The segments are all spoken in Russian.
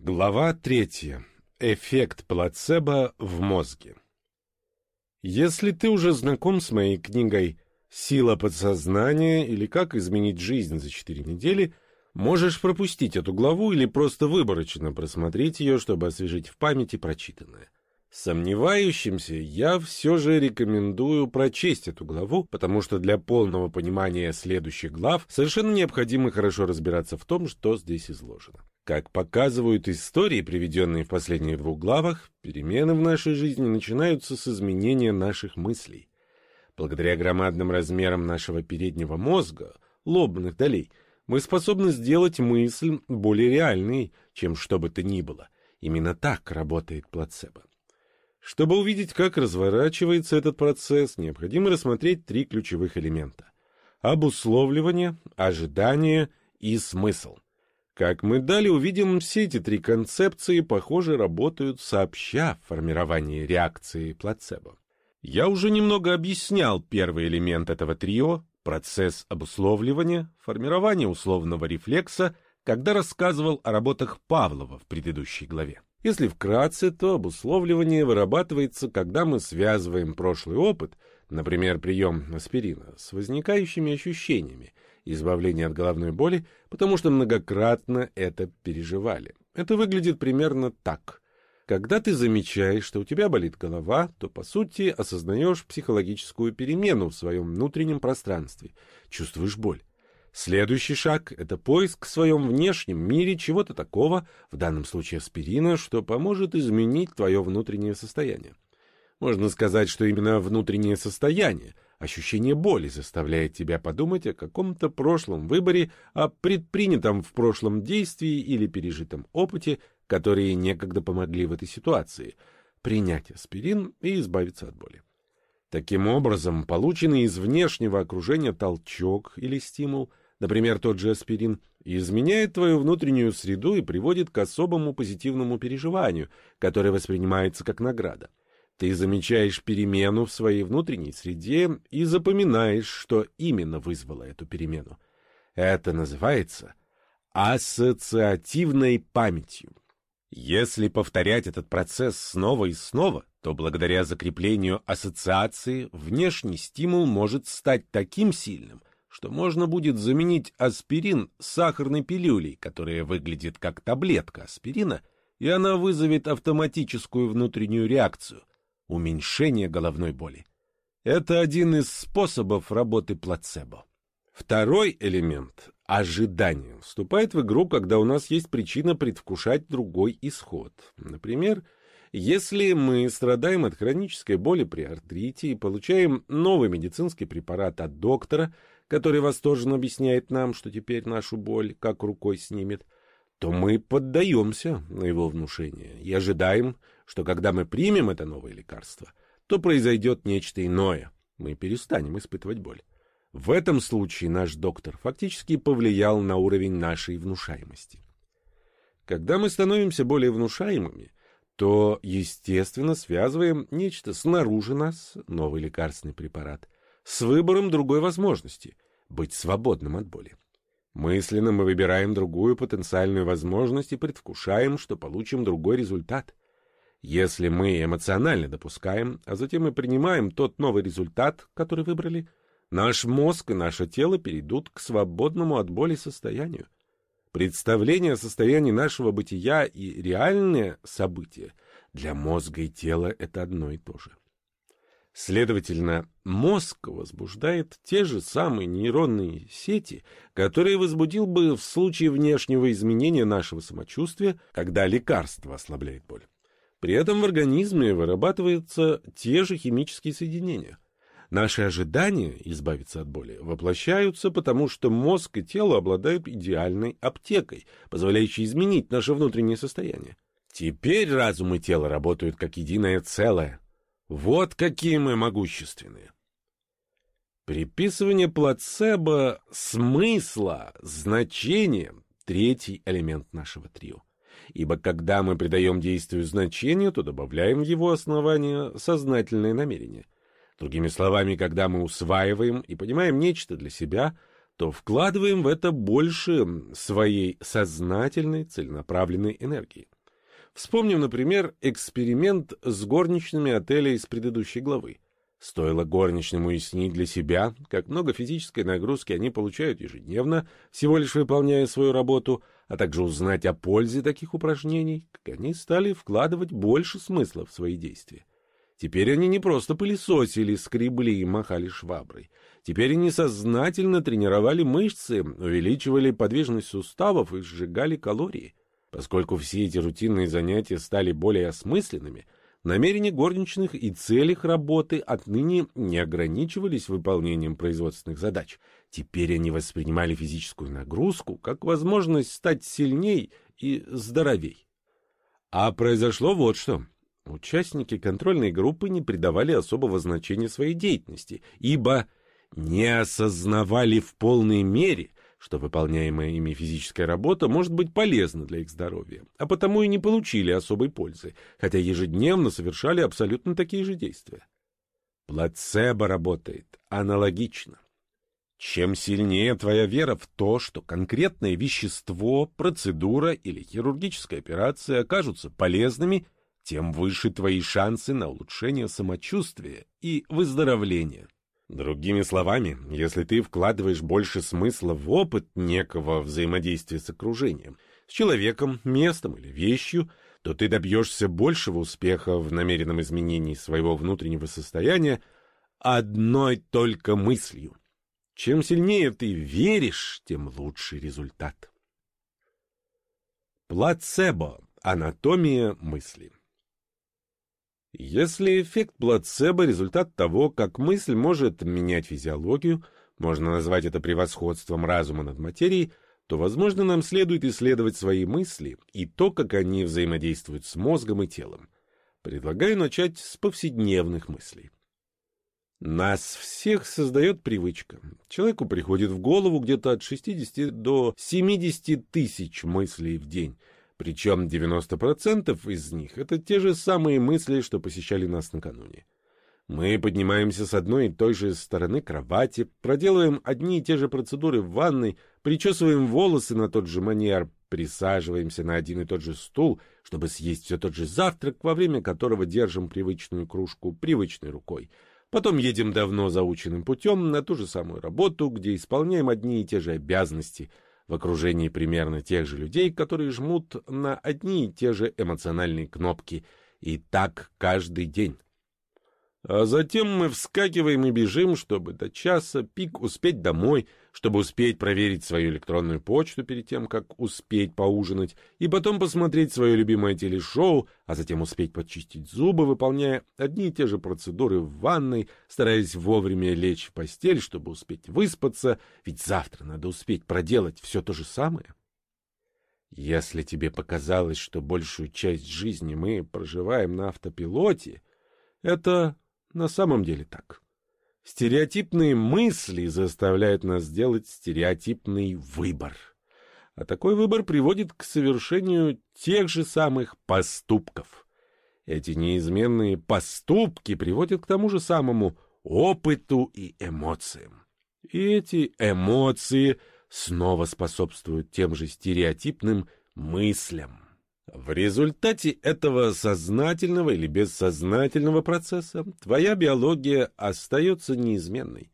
Глава третья. Эффект плацебо в мозге. Если ты уже знаком с моей книгой «Сила подсознания» или «Как изменить жизнь за четыре недели», можешь пропустить эту главу или просто выборочно просмотреть ее, чтобы освежить в памяти прочитанное. Сомневающимся я все же рекомендую прочесть эту главу, потому что для полного понимания следующих глав совершенно необходимо хорошо разбираться в том, что здесь изложено. Как показывают истории, приведенные в последних двух главах, перемены в нашей жизни начинаются с изменения наших мыслей. Благодаря громадным размерам нашего переднего мозга, лобных долей, мы способны сделать мысль более реальной, чем что бы то ни было. Именно так работает плацебо. Чтобы увидеть, как разворачивается этот процесс, необходимо рассмотреть три ключевых элемента. Обусловливание, ожидание и смысл. Как мы далее увидим, все эти три концепции, похоже, работают сообща в формировании реакции плацебо. Я уже немного объяснял первый элемент этого трио, процесс обусловливания, формирование условного рефлекса, когда рассказывал о работах Павлова в предыдущей главе. Если вкратце, то обусловливание вырабатывается, когда мы связываем прошлый опыт, например, прием аспирина, с возникающими ощущениями, избавления от головной боли, потому что многократно это переживали. Это выглядит примерно так. Когда ты замечаешь, что у тебя болит голова, то, по сути, осознаешь психологическую перемену в своем внутреннем пространстве, чувствуешь боль. Следующий шаг — это поиск в своем внешнем мире чего-то такого, в данном случае аспирина, что поможет изменить твое внутреннее состояние. Можно сказать, что именно внутреннее состояние, ощущение боли заставляет тебя подумать о каком-то прошлом выборе, о предпринятом в прошлом действии или пережитом опыте, которые некогда помогли в этой ситуации, принять аспирин и избавиться от боли. Таким образом, полученный из внешнего окружения толчок или стимул – например, тот же аспирин, изменяет твою внутреннюю среду и приводит к особому позитивному переживанию, которое воспринимается как награда. Ты замечаешь перемену в своей внутренней среде и запоминаешь, что именно вызвало эту перемену. Это называется ассоциативной памятью. Если повторять этот процесс снова и снова, то благодаря закреплению ассоциации внешний стимул может стать таким сильным, что можно будет заменить аспирин сахарной пилюлей, которая выглядит как таблетка аспирина, и она вызовет автоматическую внутреннюю реакцию – уменьшение головной боли. Это один из способов работы плацебо. Второй элемент – ожидание – вступает в игру, когда у нас есть причина предвкушать другой исход. Например, если мы страдаем от хронической боли при артрите и получаем новый медицинский препарат от доктора – который восторженно объясняет нам, что теперь нашу боль как рукой снимет, то мы поддаемся на его внушение и ожидаем, что когда мы примем это новое лекарство, то произойдет нечто иное, мы перестанем испытывать боль. В этом случае наш доктор фактически повлиял на уровень нашей внушаемости. Когда мы становимся более внушаемыми, то, естественно, связываем нечто снаружи нас, новый лекарственный препарат, с выбором другой возможности — быть свободным от боли. Мысленно мы выбираем другую потенциальную возможность и предвкушаем, что получим другой результат. Если мы эмоционально допускаем, а затем и принимаем тот новый результат, который выбрали, наш мозг и наше тело перейдут к свободному от боли состоянию. Представление о состоянии нашего бытия и реальное событие для мозга и тела — это одно и то же. Следовательно, мозг возбуждает те же самые нейронные сети, которые возбудил бы в случае внешнего изменения нашего самочувствия, когда лекарство ослабляет боль. При этом в организме вырабатываются те же химические соединения. Наши ожидания избавиться от боли воплощаются, потому что мозг и тело обладают идеальной аптекой, позволяющей изменить наше внутреннее состояние. Теперь разум и тело работают как единое целое, вот какие мы могущественные. Приписывание плацебо смысла, значения — третий элемент нашего трио. Ибо когда мы придаем действию значение, то добавляем в его основание сознательное намерение. Другими словами, когда мы усваиваем и понимаем нечто для себя, то вкладываем в это больше своей сознательной, целенаправленной энергии. Вспомним, например, эксперимент с горничными отеля из предыдущей главы. Стоило горничным уяснить для себя, как много физической нагрузки они получают ежедневно, всего лишь выполняя свою работу, а также узнать о пользе таких упражнений, как они стали вкладывать больше смысла в свои действия. Теперь они не просто пылесосили, скребли и махали шваброй. Теперь они сознательно тренировали мышцы, увеличивали подвижность суставов и сжигали калории. Поскольку все эти рутинные занятия стали более осмысленными, намерения горничных и цели их работы отныне не ограничивались выполнением производственных задач. Теперь они воспринимали физическую нагрузку как возможность стать сильней и здоровей. А произошло вот что. Участники контрольной группы не придавали особого значения своей деятельности, ибо не осознавали в полной мере, что выполняемая ими физическая работа может быть полезна для их здоровья, а потому и не получили особой пользы, хотя ежедневно совершали абсолютно такие же действия. Плацебо работает аналогично. Чем сильнее твоя вера в то, что конкретное вещество, процедура или хирургическая операция окажутся полезными, тем выше твои шансы на улучшение самочувствия и выздоровление. Другими словами, если ты вкладываешь больше смысла в опыт некого взаимодействия с окружением, с человеком, местом или вещью, то ты добьешься большего успеха в намеренном изменении своего внутреннего состояния одной только мыслью. Чем сильнее ты веришь, тем лучший результат. Плацебо. Анатомия мысли. Если эффект плацебо – результат того, как мысль может менять физиологию, можно назвать это превосходством разума над материей, то, возможно, нам следует исследовать свои мысли и то, как они взаимодействуют с мозгом и телом. Предлагаю начать с повседневных мыслей. Нас всех создает привычка. Человеку приходит в голову где-то от 60 до 70 тысяч мыслей в день – причем 90% из них — это те же самые мысли, что посещали нас накануне. Мы поднимаемся с одной и той же стороны кровати, проделываем одни и те же процедуры в ванной, причесываем волосы на тот же манер, присаживаемся на один и тот же стул, чтобы съесть все тот же завтрак, во время которого держим привычную кружку привычной рукой. Потом едем давно заученным путем на ту же самую работу, где исполняем одни и те же обязанности — в окружении примерно тех же людей, которые жмут на одни и те же эмоциональные кнопки. И так каждый день. А затем мы вскакиваем и бежим, чтобы до часа пик успеть домой, чтобы успеть проверить свою электронную почту перед тем, как успеть поужинать, и потом посмотреть свое любимое телешоу, а затем успеть почистить зубы, выполняя одни и те же процедуры в ванной, стараясь вовремя лечь в постель, чтобы успеть выспаться, ведь завтра надо успеть проделать все то же самое. Если тебе показалось, что большую часть жизни мы проживаем на автопилоте, это на самом деле так. Стереотипные мысли заставляют нас сделать стереотипный выбор. А такой выбор приводит к совершению тех же самых поступков. Эти неизменные поступки приводят к тому же самому опыту и эмоциям. И эти эмоции снова способствуют тем же стереотипным мыслям. В результате этого сознательного или бессознательного процесса твоя биология остается неизменной.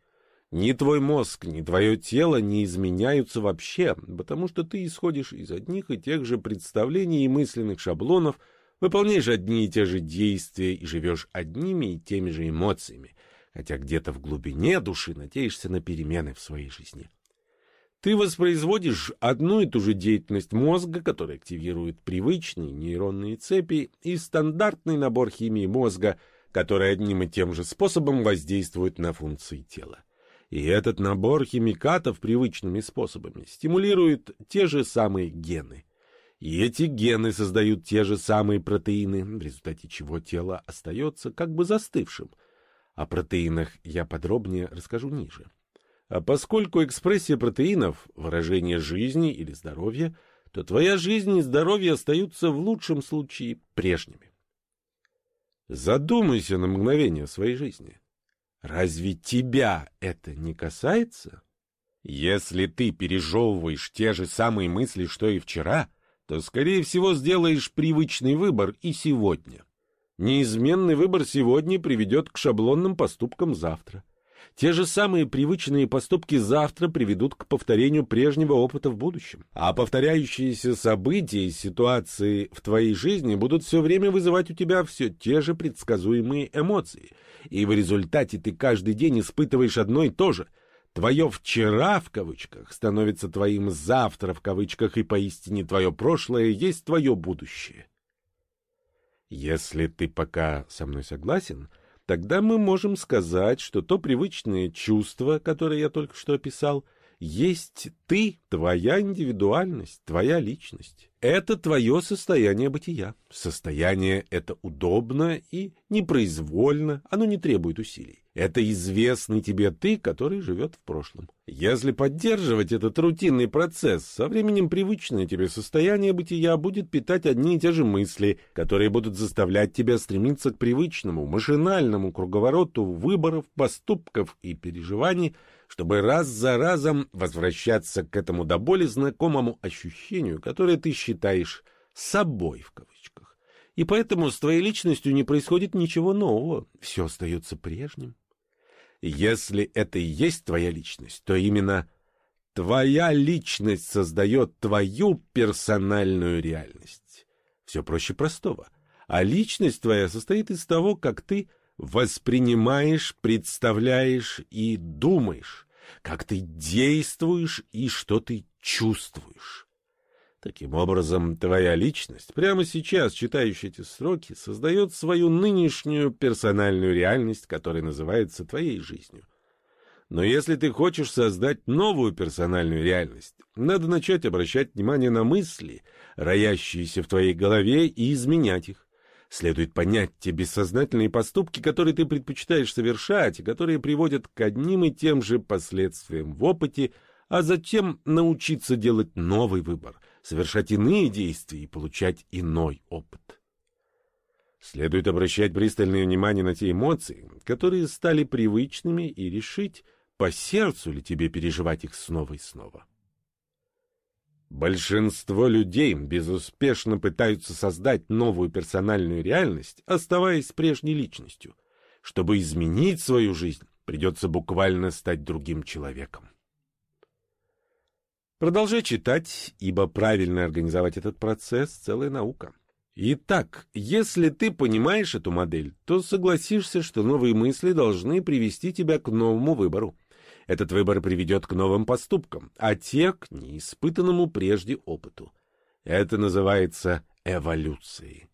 Ни твой мозг, ни твое тело не изменяются вообще, потому что ты исходишь из одних и тех же представлений и мысленных шаблонов, выполняешь одни и те же действия и живешь одними и теми же эмоциями, хотя где-то в глубине души надеешься на перемены в своей жизни. Ты воспроизводишь одну и ту же деятельность мозга, которая активирует привычные нейронные цепи, и стандартный набор химии мозга, который одним и тем же способом воздействует на функции тела. И этот набор химикатов привычными способами стимулирует те же самые гены. И эти гены создают те же самые протеины, в результате чего тело остается как бы застывшим. О протеинах я подробнее расскажу ниже. А поскольку экспрессия протеинов – выражение жизни или здоровья, то твоя жизнь и здоровье остаются в лучшем случае прежними. Задумайся на мгновение о своей жизни. Разве тебя это не касается? Если ты пережевываешь те же самые мысли, что и вчера, то, скорее всего, сделаешь привычный выбор и сегодня. Неизменный выбор сегодня приведет к шаблонным поступкам завтра. Те же самые привычные поступки завтра приведут к повторению прежнего опыта в будущем. А повторяющиеся события и ситуации в твоей жизни будут все время вызывать у тебя все те же предсказуемые эмоции. И в результате ты каждый день испытываешь одно и то же. Твое «вчера» в кавычках становится твоим «завтра» в кавычках, и поистине твое прошлое есть твое будущее. Если ты пока со мной согласен — тогда мы можем сказать, что то привычное чувство, которое я только что описал, есть ты, твоя индивидуальность, твоя личность. Это твое состояние бытия. Состояние это удобно и непроизвольно, оно не требует усилий. Это известный тебе ты, который живет в прошлом. Если поддерживать этот рутинный процесс, со временем привычное тебе состояние бытия будет питать одни и те же мысли, которые будут заставлять тебя стремиться к привычному, машинальному круговороту выборов, поступков и переживаний, чтобы раз за разом возвращаться к этому до боли знакомому ощущению, которое ты считаешь «собой» в кавычках. И поэтому с твоей личностью не происходит ничего нового, все остается прежним. Если это и есть твоя личность, то именно твоя личность создает твою персональную реальность. Все проще простого. А личность твоя состоит из того, как ты воспринимаешь, представляешь и думаешь, как ты действуешь и что ты чувствуешь. Таким образом, твоя личность, прямо сейчас читающая эти строки, создает свою нынешнюю персональную реальность, которая называется твоей жизнью. Но если ты хочешь создать новую персональную реальность, надо начать обращать внимание на мысли, роящиеся в твоей голове, и изменять их. Следует понять те бессознательные поступки, которые ты предпочитаешь совершать, и которые приводят к одним и тем же последствиям в опыте, а затем научиться делать новый выбор, совершать иные действия и получать иной опыт. Следует обращать пристальное внимание на те эмоции, которые стали привычными, и решить, по сердцу ли тебе переживать их снова и снова. Большинство людей безуспешно пытаются создать новую персональную реальность, оставаясь прежней личностью. Чтобы изменить свою жизнь, придется буквально стать другим человеком. Продолжай читать, ибо правильно организовать этот процесс — целая наука. Итак, если ты понимаешь эту модель, то согласишься, что новые мысли должны привести тебя к новому выбору. Этот выбор приведет к новым поступкам, а те — к неиспытанному прежде опыту. Это называется эволюцией.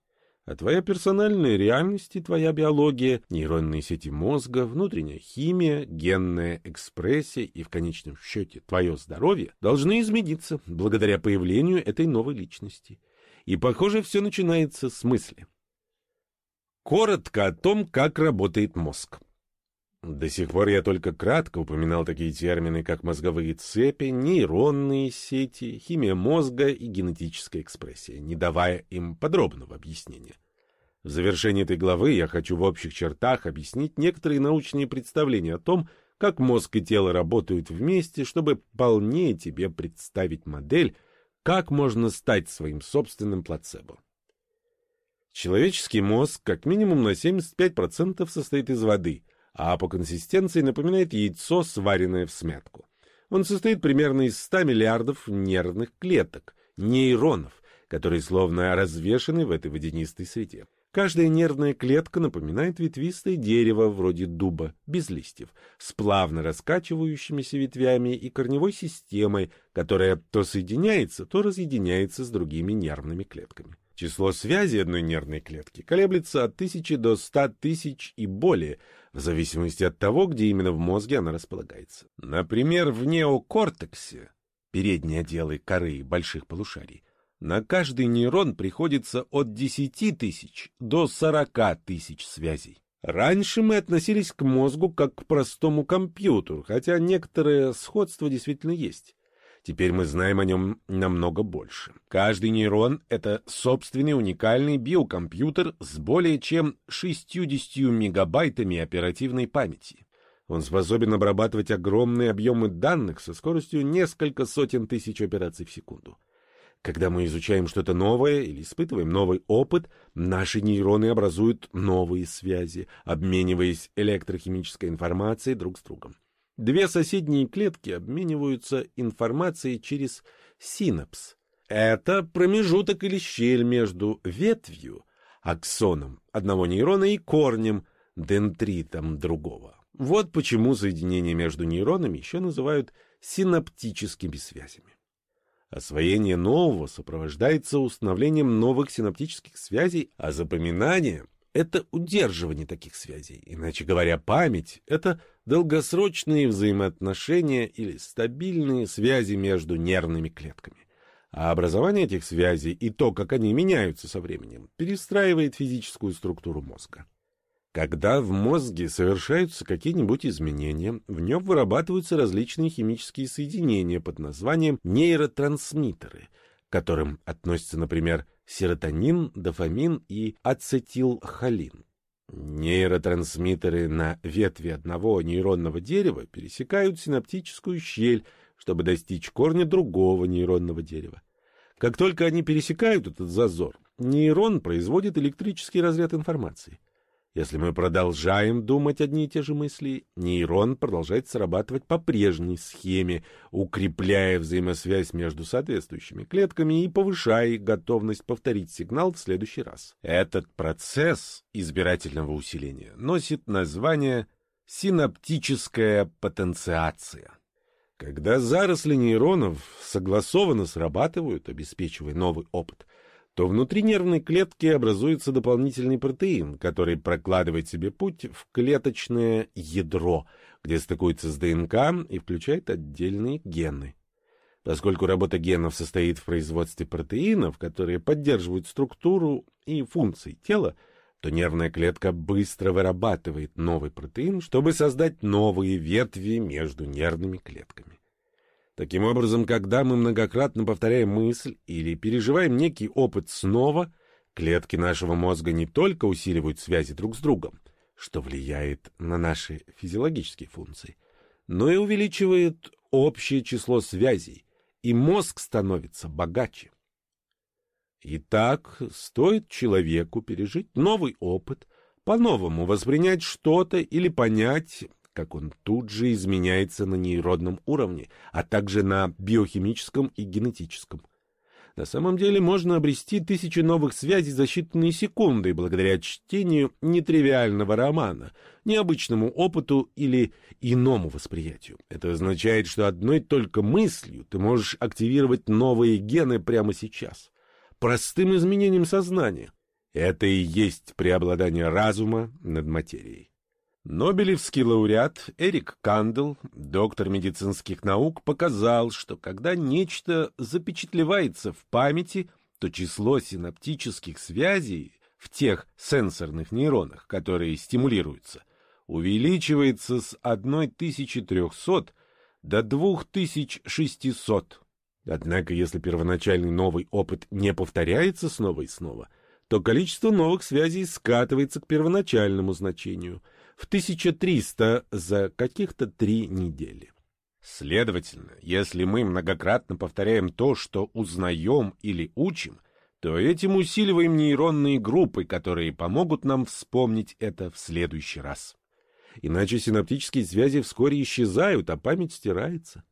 А твоя персональная реальность и твоя биология, нейронные сети мозга, внутренняя химия, генная экспрессия и, в конечном счете, твое здоровье должны измениться благодаря появлению этой новой личности. И, похоже, все начинается с мысли. Коротко о том, как работает мозг. До сих пор я только кратко упоминал такие термины, как мозговые цепи, нейронные сети, химия мозга и генетическая экспрессия, не давая им подробного объяснения. В завершении этой главы я хочу в общих чертах объяснить некоторые научные представления о том, как мозг и тело работают вместе, чтобы полнее тебе представить модель, как можно стать своим собственным плацебо. Человеческий мозг как минимум на 75% состоит из воды – а по консистенции напоминает яйцо, сваренное в смятку. Он состоит примерно из 100 миллиардов нервных клеток, нейронов, которые словно развешаны в этой водянистой среде. Каждая нервная клетка напоминает ветвистое дерево вроде дуба, без листьев, с плавно раскачивающимися ветвями и корневой системой, которая то соединяется, то разъединяется с другими нервными клетками. Число связей одной нервной клетки колеблется от тысячи до ста тысяч и более, в зависимости от того, где именно в мозге она располагается. Например, в неокортексе, передние отделы коры больших полушарий, на каждый нейрон приходится от 10 тысяч до 40 тысяч связей. Раньше мы относились к мозгу как к простому компьютеру, хотя некоторое сходство действительно есть. Теперь мы знаем о нем намного больше. Каждый нейрон — это собственный уникальный биокомпьютер с более чем 60 мегабайтами оперативной памяти. Он способен обрабатывать огромные объемы данных со скоростью несколько сотен тысяч операций в секунду. Когда мы изучаем что-то новое или испытываем новый опыт, наши нейроны образуют новые связи, обмениваясь электрохимической информацией друг с другом. Две соседние клетки обмениваются информацией через синапс. Это промежуток или щель между ветвью, аксоном одного нейрона и корнем, дендритом другого. Вот почему соединения между нейронами еще называют синаптическими связями. Освоение нового сопровождается установлением новых синаптических связей, а запоминание — это удерживание таких связей. Иначе говоря, память — это долгосрочные взаимоотношения или стабильные связи между нервными клетками. А образование этих связей и то, как они меняются со временем, перестраивает физическую структуру мозга. Когда в мозге совершаются какие-нибудь изменения, в нем вырабатываются различные химические соединения под названием нейротрансмиттеры, к которым относятся, например, серотонин, дофамин и ацетилхолин. Нейротрансмиттеры на ветви одного нейронного дерева пересекают синаптическую щель, чтобы достичь корня другого нейронного дерева. Как только они пересекают этот зазор, нейрон производит электрический разряд информации – если мы продолжаем думать одни и те же мысли, нейрон продолжает срабатывать по прежней схеме, укрепляя взаимосвязь между соответствующими клетками и повышая их готовность повторить сигнал в следующий раз. Этот процесс избирательного усиления носит название синаптическая потенциация. Когда заросли нейронов согласованно срабатывают, обеспечивая новый опыт, то внутри нервной клетки образуется дополнительный протеин, который прокладывает себе путь в клеточное ядро, где стыкуется с ДНК и включает отдельные гены. Поскольку работа генов состоит в производстве протеинов, которые поддерживают структуру и функции тела, то нервная клетка быстро вырабатывает новый протеин, чтобы создать новые ветви между нервными клетками. Таким образом, когда мы многократно повторяем мысль или переживаем некий опыт снова, клетки нашего мозга не только усиливают связи друг с другом, что влияет на наши физиологические функции, но и увеличивает общее число связей, и мозг становится богаче. Итак, стоит человеку пережить новый опыт, по-новому воспринять что-то или понять, как он тут же изменяется на нейронном уровне, а также на биохимическом и генетическом. На самом деле можно обрести тысячи новых связей за считанные секунды благодаря чтению нетривиального романа, необычному опыту или иному восприятию. Это означает, что одной только мыслью ты можешь активировать новые гены прямо сейчас. Простым изменением сознания. Это и есть преобладание разума над материей. Нобелевский лауреат Эрик Кандел, доктор медицинских наук, показал, что когда нечто запечатлевается в памяти, то число синаптических связей в тех сенсорных нейронах, которые стимулируются, увеличивается с 1300 до 2600. Однако, если первоначальный новый опыт не повторяется снова и снова, то количество новых связей скатывается к первоначальному значению – в 1300 за каких-то три недели. Следовательно, если мы многократно повторяем то, что узнаем или учим, то этим усиливаем нейронные группы, которые помогут нам вспомнить это в следующий раз. Иначе синаптические связи вскоре исчезают, а память стирается.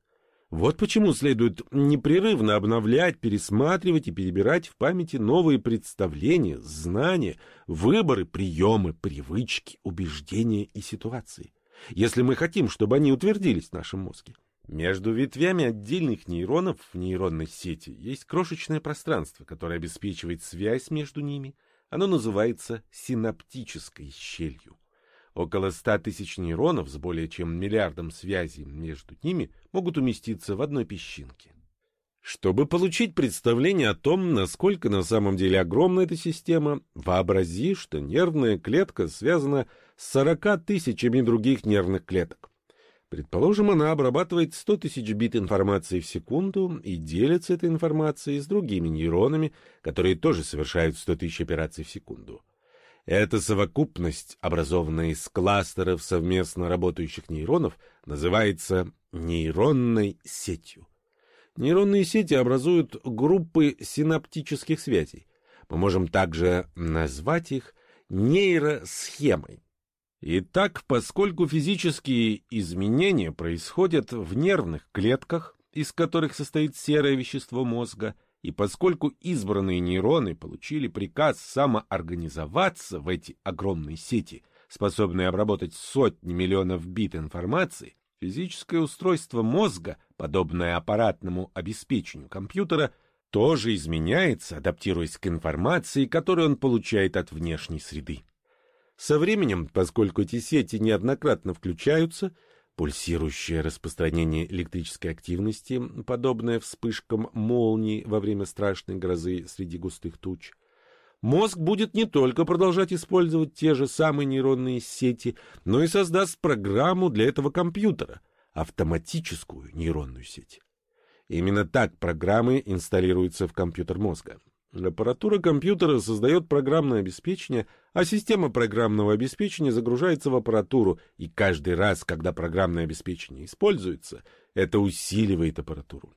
Вот почему следует непрерывно обновлять, пересматривать и перебирать в памяти новые представления, знания, выборы, приемы, привычки, убеждения и ситуации, если мы хотим, чтобы они утвердились в нашем мозге. Между ветвями отдельных нейронов в нейронной сети есть крошечное пространство, которое обеспечивает связь между ними. Оно называется синаптической щелью. Около ста тысяч нейронов с более чем миллиардом связей между ними могут уместиться в одной песчинке. Чтобы получить представление о том, насколько на самом деле огромна эта система, вообрази, что нервная клетка связана с 40 тысячами других нервных клеток. Предположим, она обрабатывает 100 тысяч бит информации в секунду и делится этой информацией с другими нейронами, которые тоже совершают 100 тысяч операций в секунду. Эта совокупность, образованная из кластеров совместно работающих нейронов, называется нейронной сетью. Нейронные сети образуют группы синаптических связей. Мы можем также назвать их нейросхемой. Итак, поскольку физические изменения происходят в нервных клетках, из которых состоит серое вещество мозга, и поскольку избранные нейроны получили приказ самоорганизоваться в эти огромные сети, способные обработать сотни миллионов бит информации, физическое устройство мозга, подобное аппаратному обеспечению компьютера, тоже изменяется, адаптируясь к информации, которую он получает от внешней среды. Со временем, поскольку эти сети неоднократно включаются, пульсирующее распространение электрической активности, подобное вспышкам молний во время страшной грозы среди густых туч, мозг будет не только продолжать использовать те же самые нейронные сети, но и создаст программу для этого компьютера, автоматическую нейронную сеть. Именно так программы инсталируются в компьютер мозга. Аппаратура компьютера создает программное обеспечение, а система программного обеспечения загружается в аппаратуру, и каждый раз, когда программное обеспечение используется, это усиливает аппаратуру.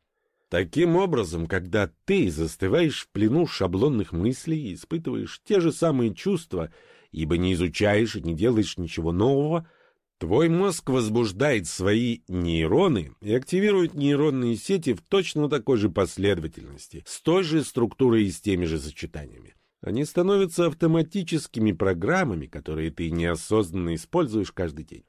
Таким образом, когда ты застываешь в плену шаблонных мыслей и испытываешь те же самые чувства, ибо не изучаешь и не делаешь ничего нового – Твой мозг возбуждает свои нейроны и активирует нейронные сети в точно такой же последовательности, с той же структурой и с теми же сочетаниями. Они становятся автоматическими программами, которые ты неосознанно используешь каждый день.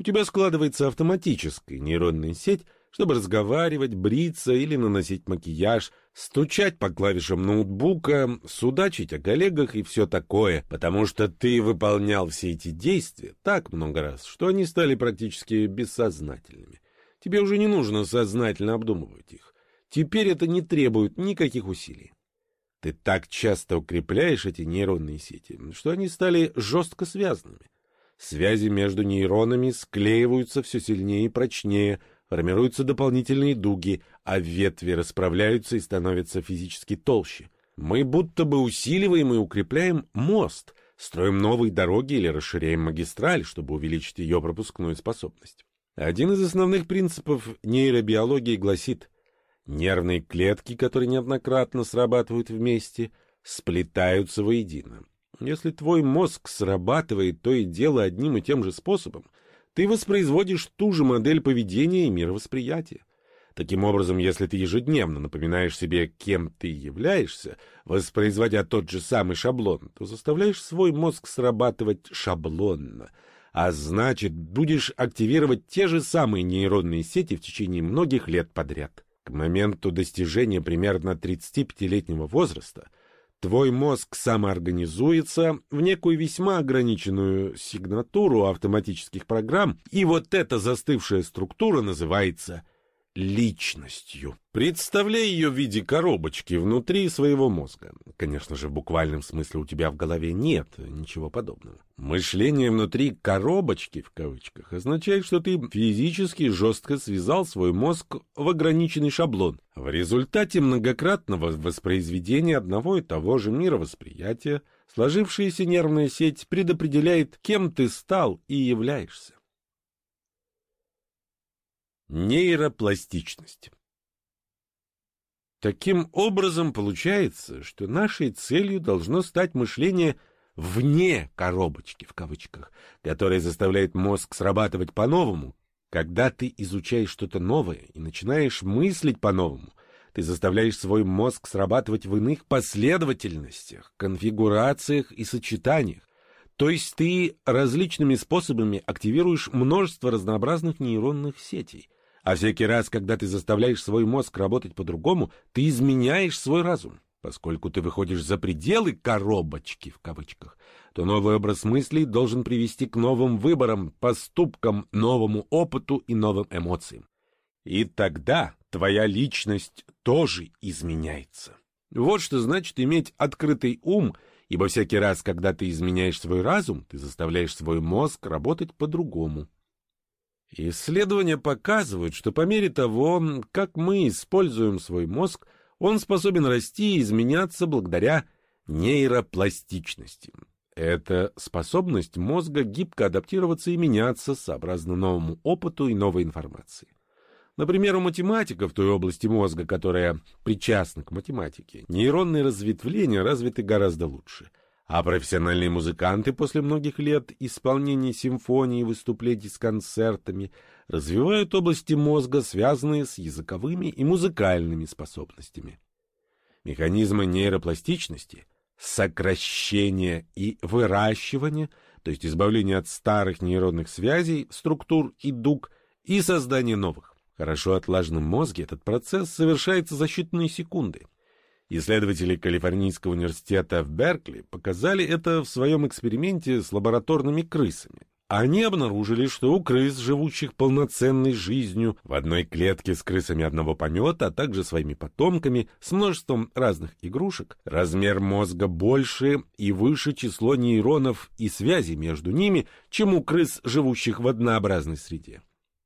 У тебя складывается автоматическая нейронная сеть, чтобы разговаривать, бриться или наносить макияж, стучать по клавишам ноутбука, судачить о коллегах и все такое, потому что ты выполнял все эти действия так много раз, что они стали практически бессознательными. Тебе уже не нужно сознательно обдумывать их. Теперь это не требует никаких усилий. Ты так часто укрепляешь эти нейронные сети, что они стали жестко связанными. Связи между нейронами склеиваются все сильнее и прочнее, формируются дополнительные дуги, а ветви расправляются и становятся физически толще. Мы будто бы усиливаем и укрепляем мост, строим новые дороги или расширяем магистраль, чтобы увеличить ее пропускную способность. Один из основных принципов нейробиологии гласит, нервные клетки, которые неоднократно срабатывают вместе, сплетаются воедино. Если твой мозг срабатывает то и дело одним и тем же способом, ты воспроизводишь ту же модель поведения и мировосприятия. Таким образом, если ты ежедневно напоминаешь себе, кем ты являешься, воспроизводя тот же самый шаблон, то заставляешь свой мозг срабатывать шаблонно, а значит, будешь активировать те же самые нейронные сети в течение многих лет подряд. К моменту достижения примерно 35-летнего возраста – Твой мозг самоорганизуется в некую весьма ограниченную сигнатуру автоматических программ, и вот эта застывшая структура называется личностью. Представляй ее в виде коробочки внутри своего мозга. Конечно же, в буквальном смысле у тебя в голове нет ничего подобного. Мышление внутри «коробочки» в кавычках означает, что ты физически жестко связал свой мозг в ограниченный шаблон. В результате многократного воспроизведения одного и того же мировосприятия сложившаяся нервная сеть предопределяет, кем ты стал и являешься. Нейропластичность. Таким образом, получается, что нашей целью должно стать мышление «вне коробочки», в кавычках, которое заставляет мозг срабатывать по-новому. Когда ты изучаешь что-то новое и начинаешь мыслить по-новому, ты заставляешь свой мозг срабатывать в иных последовательностях, конфигурациях и сочетаниях, то есть ты различными способами активируешь множество разнообразных нейронных сетей. А всякий раз, когда ты заставляешь свой мозг работать по-другому, ты изменяешь свой разум. Поскольку ты выходишь за пределы «коробочки» в кавычках, то новый образ мыслей должен привести к новым выборам, поступкам, новому опыту и новым эмоциям. И тогда твоя личность тоже изменяется. Вот что значит иметь открытый ум – ибо всякий раз, когда ты изменяешь свой разум, ты заставляешь свой мозг работать по-другому. Исследования показывают, что по мере того, как мы используем свой мозг, он способен расти и изменяться благодаря нейропластичности. Это способность мозга гибко адаптироваться и меняться сообразно новому опыту и новой информации. Например, у математиков той области мозга, которая причастна к математике, нейронные разветвления развиты гораздо лучше. А профессиональные музыканты после многих лет исполнения симфоний и выступлений с концертами развивают области мозга, связанные с языковыми и музыкальными способностями. Механизмы нейропластичности, сокращения и выращивания, то есть избавление от старых нейронных связей, структур и дуг, и создание новых. Хорошо отлаженном мозге этот процесс совершается за считанные секунды. Исследователи Калифорнийского университета в Беркли показали это в своем эксперименте с лабораторными крысами. Они обнаружили, что у крыс, живущих полноценной жизнью в одной клетке с крысами одного помета, а также своими потомками, с множеством разных игрушек, размер мозга больше и выше число нейронов и связей между ними, чем у крыс, живущих в однообразной среде.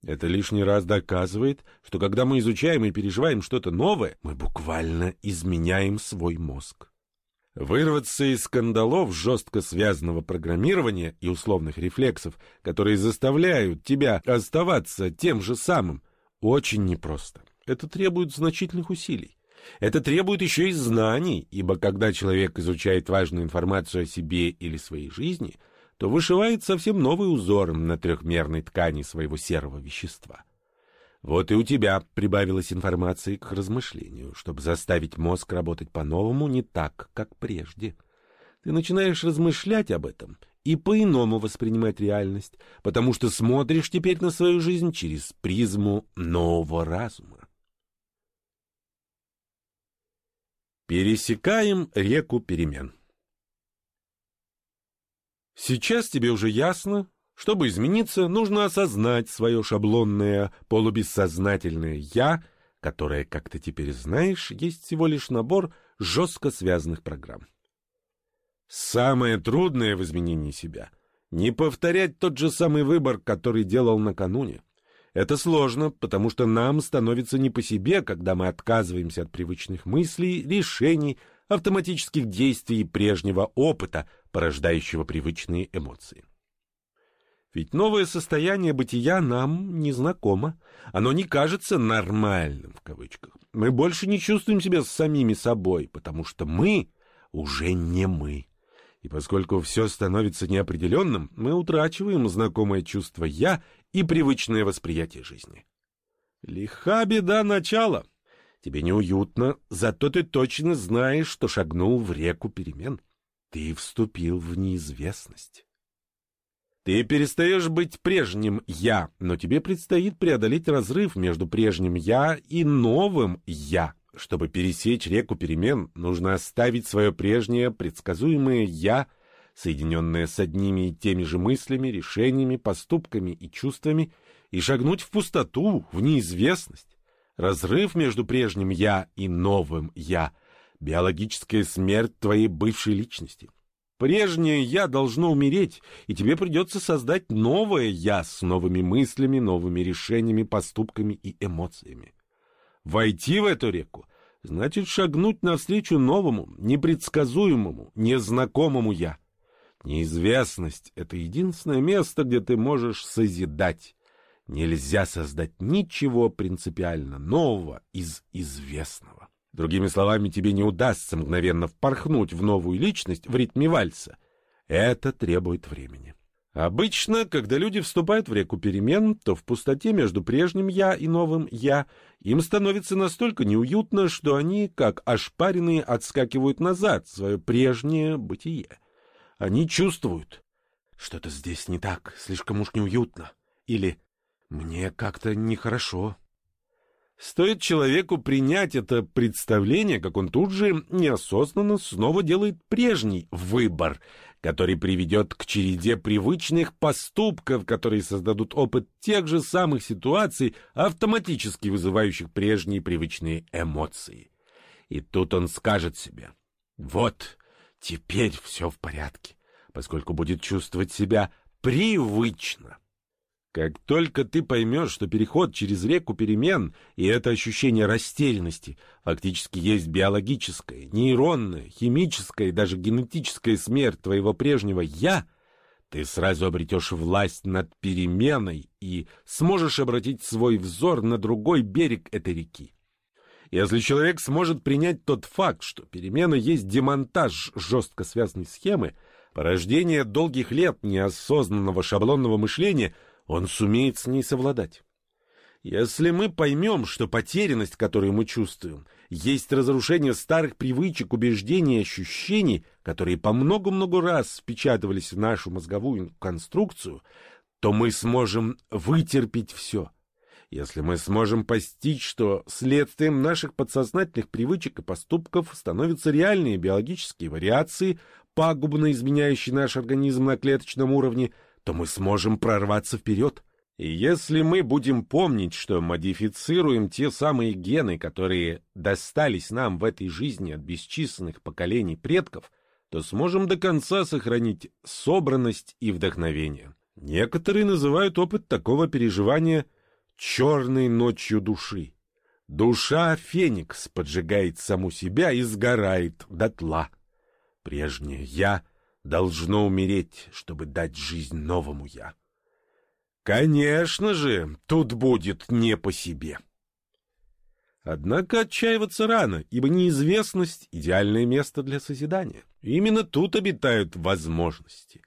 Это лишний раз доказывает, что когда мы изучаем и переживаем что-то новое, мы буквально изменяем свой мозг. Вырваться из скандалов жестко связанного программирования и условных рефлексов, которые заставляют тебя оставаться тем же самым, очень непросто. Это требует значительных усилий. Это требует еще и знаний, ибо когда человек изучает важную информацию о себе или своей жизни – то вышивает совсем новый узор на трехмерной ткани своего серого вещества. Вот и у тебя прибавилось информации к размышлению, чтобы заставить мозг работать по-новому не так, как прежде. Ты начинаешь размышлять об этом и по-иному воспринимать реальность, потому что смотришь теперь на свою жизнь через призму нового разума. Пересекаем реку перемен. Сейчас тебе уже ясно, чтобы измениться, нужно осознать свое шаблонное, полубессознательное «я», которое, как ты теперь знаешь, есть всего лишь набор жестко связанных программ. Самое трудное в изменении себя — не повторять тот же самый выбор, который делал накануне. Это сложно, потому что нам становится не по себе, когда мы отказываемся от привычных мыслей, решений, автоматических действий и прежнего опыта, порождающего привычные эмоции. Ведь новое состояние бытия нам незнакомо. Оно не кажется «нормальным» в кавычках. Мы больше не чувствуем себя самими собой, потому что мы уже не мы. И поскольку все становится неопределенным, мы утрачиваем знакомое чувство «я» и привычное восприятие жизни. Лиха беда начала. Тебе неуютно, зато ты точно знаешь, что шагнул в реку перемен. Ты вступил в неизвестность. Ты перестаешь быть прежним «я», но тебе предстоит преодолеть разрыв между прежним «я» и новым «я». Чтобы пересечь реку перемен, нужно оставить свое прежнее предсказуемое «я», соединенное с одними и теми же мыслями, решениями, поступками и чувствами, и шагнуть в пустоту, в неизвестность. Разрыв между прежним «я» и новым «я» — биологическая смерть твоей бывшей личности. Прежнее «я» должно умереть, и тебе придется создать новое «я» с новыми мыслями, новыми решениями, поступками и эмоциями. Войти в эту реку — значит шагнуть навстречу новому, непредсказуемому, незнакомому «я». Неизвестность — это единственное место, где ты можешь созидать, Нельзя создать ничего принципиально нового из известного. Другими словами, тебе не удастся мгновенно впорхнуть в новую личность в ритме вальса. Это требует времени. Обычно, когда люди вступают в реку перемен, то в пустоте между прежним «я» и новым «я» им становится настолько неуютно, что они, как ошпаренные, отскакивают назад в свое прежнее бытие. Они чувствуют, что-то здесь не так, слишком уж неуютно, или мне как-то нехорошо. Стоит человеку принять это представление, как он тут же неосознанно снова делает прежний выбор, который приведет к череде привычных поступков, которые создадут опыт тех же самых ситуаций, автоматически вызывающих прежние привычные эмоции. И тут он скажет себе, вот, теперь все в порядке, поскольку будет чувствовать себя привычно. Как только ты поймешь, что переход через реку перемен и это ощущение растерянности фактически есть биологическая, нейронная, химическая и даже генетическая смерть твоего прежнего «я», ты сразу обретешь власть над переменой и сможешь обратить свой взор на другой берег этой реки. Если человек сможет принять тот факт, что перемена есть демонтаж жестко связанной схемы, порождение долгих лет неосознанного шаблонного мышления – он сумеет с ней совладать. Если мы поймем, что потерянность, которую мы чувствуем, есть разрушение старых привычек, убеждений и ощущений, которые по много-много раз впечатывались в нашу мозговую конструкцию, то мы сможем вытерпеть все. Если мы сможем постичь, что следствием наших подсознательных привычек и поступков становятся реальные биологические вариации, пагубно изменяющие наш организм на клеточном уровне – то мы сможем прорваться вперед. И если мы будем помнить, что модифицируем те самые гены, которые достались нам в этой жизни от бесчисленных поколений предков, то сможем до конца сохранить собранность и вдохновение. Некоторые называют опыт такого переживания «черной ночью души». Душа Феникс поджигает саму себя и сгорает дотла. Прежнее «я» — должно умереть, чтобы дать жизнь новому «я». Конечно же, тут будет не по себе. Однако отчаиваться рано, ибо неизвестность — идеальное место для созидания. Именно тут обитают возможности.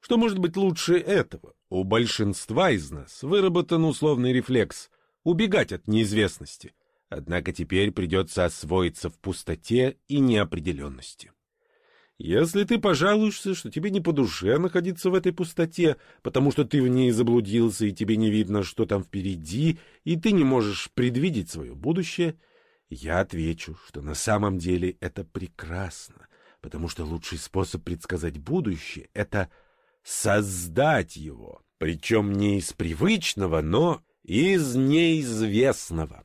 Что может быть лучше этого? У большинства из нас выработан условный рефлекс — убегать от неизвестности. Однако теперь придется освоиться в пустоте и неопределенности. Если ты пожалуешься, что тебе не по душе находиться в этой пустоте, потому что ты в ней заблудился и тебе не видно, что там впереди, и ты не можешь предвидеть свое будущее, я отвечу, что на самом деле это прекрасно, потому что лучший способ предсказать будущее — это создать его, причем не из привычного, но из неизвестного.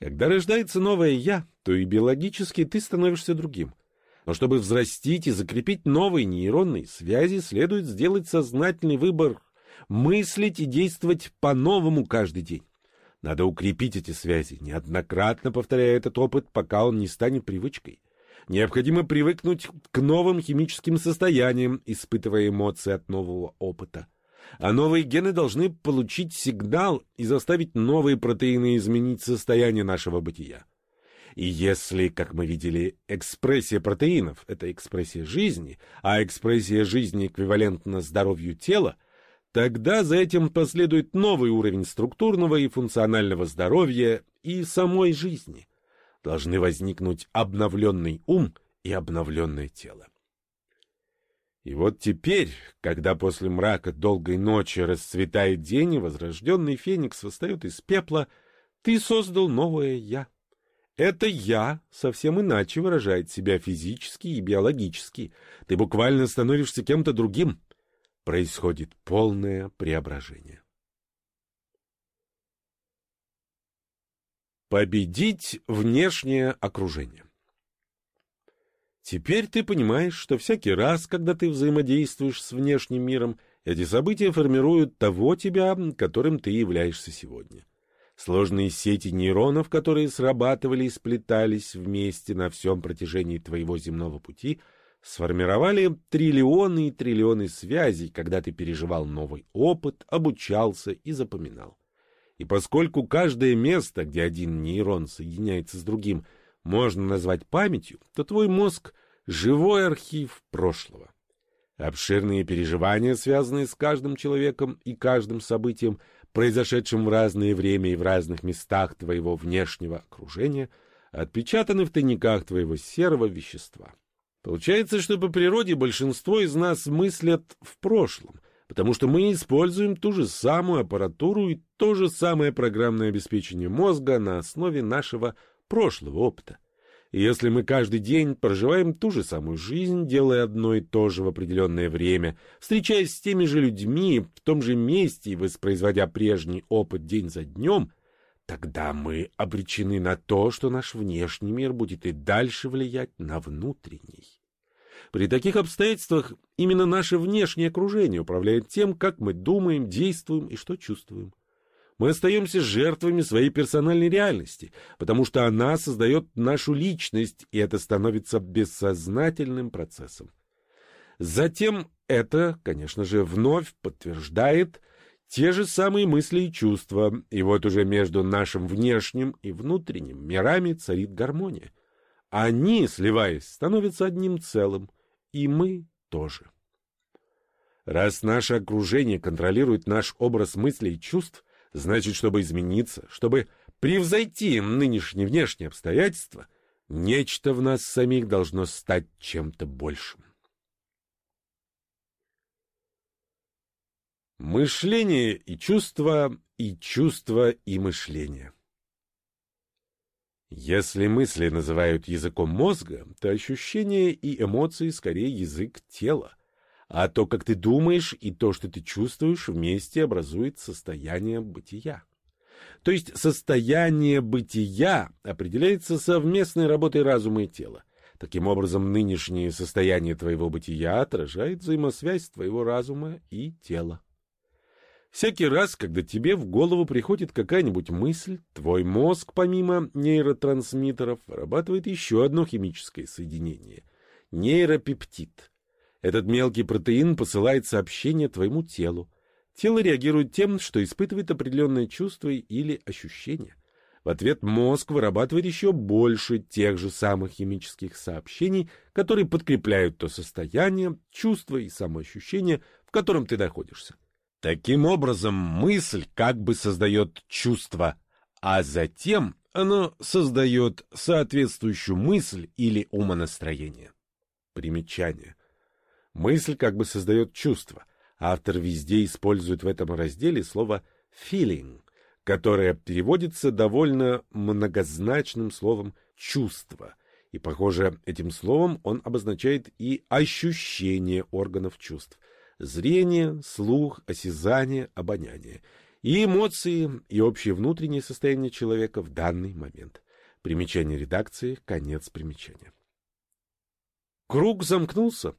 Когда рождается новое «я», то и биологически ты становишься другим — но чтобы взрастить и закрепить новые нейронные связи, следует сделать сознательный выбор мыслить и действовать по-новому каждый день. Надо укрепить эти связи, неоднократно повторяя этот опыт, пока он не станет привычкой. Необходимо привыкнуть к новым химическим состояниям, испытывая эмоции от нового опыта. А новые гены должны получить сигнал и заставить новые протеины изменить состояние нашего бытия. И если, как мы видели, экспрессия протеинов — это экспрессия жизни, а экспрессия жизни эквивалентна здоровью тела, тогда за этим последует новый уровень структурного и функционального здоровья и самой жизни. Должны возникнуть обновленный ум и обновленное тело. И вот теперь, когда после мрака долгой ночи расцветает день, и возрожденный феникс восстает из пепла, ты создал новое «я». Это «я» совсем иначе выражает себя физически и биологически. Ты буквально становишься кем-то другим. Происходит полное преображение. Победить внешнее окружение. Теперь ты понимаешь, что всякий раз, когда ты взаимодействуешь с внешним миром, эти события формируют того тебя, которым ты являешься сегодня. Сложные сети нейронов, которые срабатывали и сплетались вместе на всем протяжении твоего земного пути, сформировали триллионы и триллионы связей, когда ты переживал новый опыт, обучался и запоминал. И поскольку каждое место, где один нейрон соединяется с другим, можно назвать памятью, то твой мозг — живой архив прошлого. Обширные переживания, связанные с каждым человеком и каждым событием, произошедшим в разное время и в разных местах твоего внешнего окружения, отпечатаны в тайниках твоего серого вещества. Получается, что по природе большинство из нас мыслят в прошлом, потому что мы используем ту же самую аппаратуру и то же самое программное обеспечение мозга на основе нашего прошлого опыта. Если мы каждый день проживаем ту же самую жизнь, делая одно и то же в определенное время, встречаясь с теми же людьми в том же месте и воспроизводя прежний опыт день за днем, тогда мы обречены на то, что наш внешний мир будет и дальше влиять на внутренний. При таких обстоятельствах именно наше внешнее окружение управляет тем, как мы думаем, действуем и что чувствуем. Мы остаемся жертвами своей персональной реальности, потому что она создает нашу личность, и это становится бессознательным процессом. Затем это, конечно же, вновь подтверждает те же самые мысли и чувства, и вот уже между нашим внешним и внутренним мирами царит гармония. Они, сливаясь, становятся одним целым, и мы тоже. Раз наше окружение контролирует наш образ мыслей и чувств, значит, чтобы измениться, чтобы превзойти нынешние внешние обстоятельства, нечто в нас самих должно стать чем-то большим. Мышление и чувство, и чувство и мышление. Если мысли называют языком мозга, то ощущения и эмоции скорее язык тела. А то, как ты думаешь, и то, что ты чувствуешь, вместе образует состояние бытия. То есть состояние бытия определяется совместной работой разума и тела. Таким образом, нынешнее состояние твоего бытия отражает взаимосвязь твоего разума и тела. Всякий раз, когда тебе в голову приходит какая-нибудь мысль, твой мозг, помимо нейротрансмиттеров, вырабатывает еще одно химическое соединение – нейропептид. Этот мелкий протеин посылает сообщение твоему телу. Тело реагирует тем, что испытывает определенные чувства или ощущения. В ответ мозг вырабатывает еще больше тех же самых химических сообщений, которые подкрепляют то состояние, чувство и самоощущение, в котором ты находишься. Таким образом, мысль как бы создает чувство, а затем оно создает соответствующую мысль или умонастроение. Примечание. Мысль как бы создает чувство. Автор везде использует в этом разделе слово «feeling», которое переводится довольно многозначным словом «чувство», и, похоже, этим словом он обозначает и ощущение органов чувств – зрение, слух, осязание, обоняние, и эмоции, и общее внутреннее состояние человека в данный момент. Примечание редакции, конец примечания. Круг замкнулся,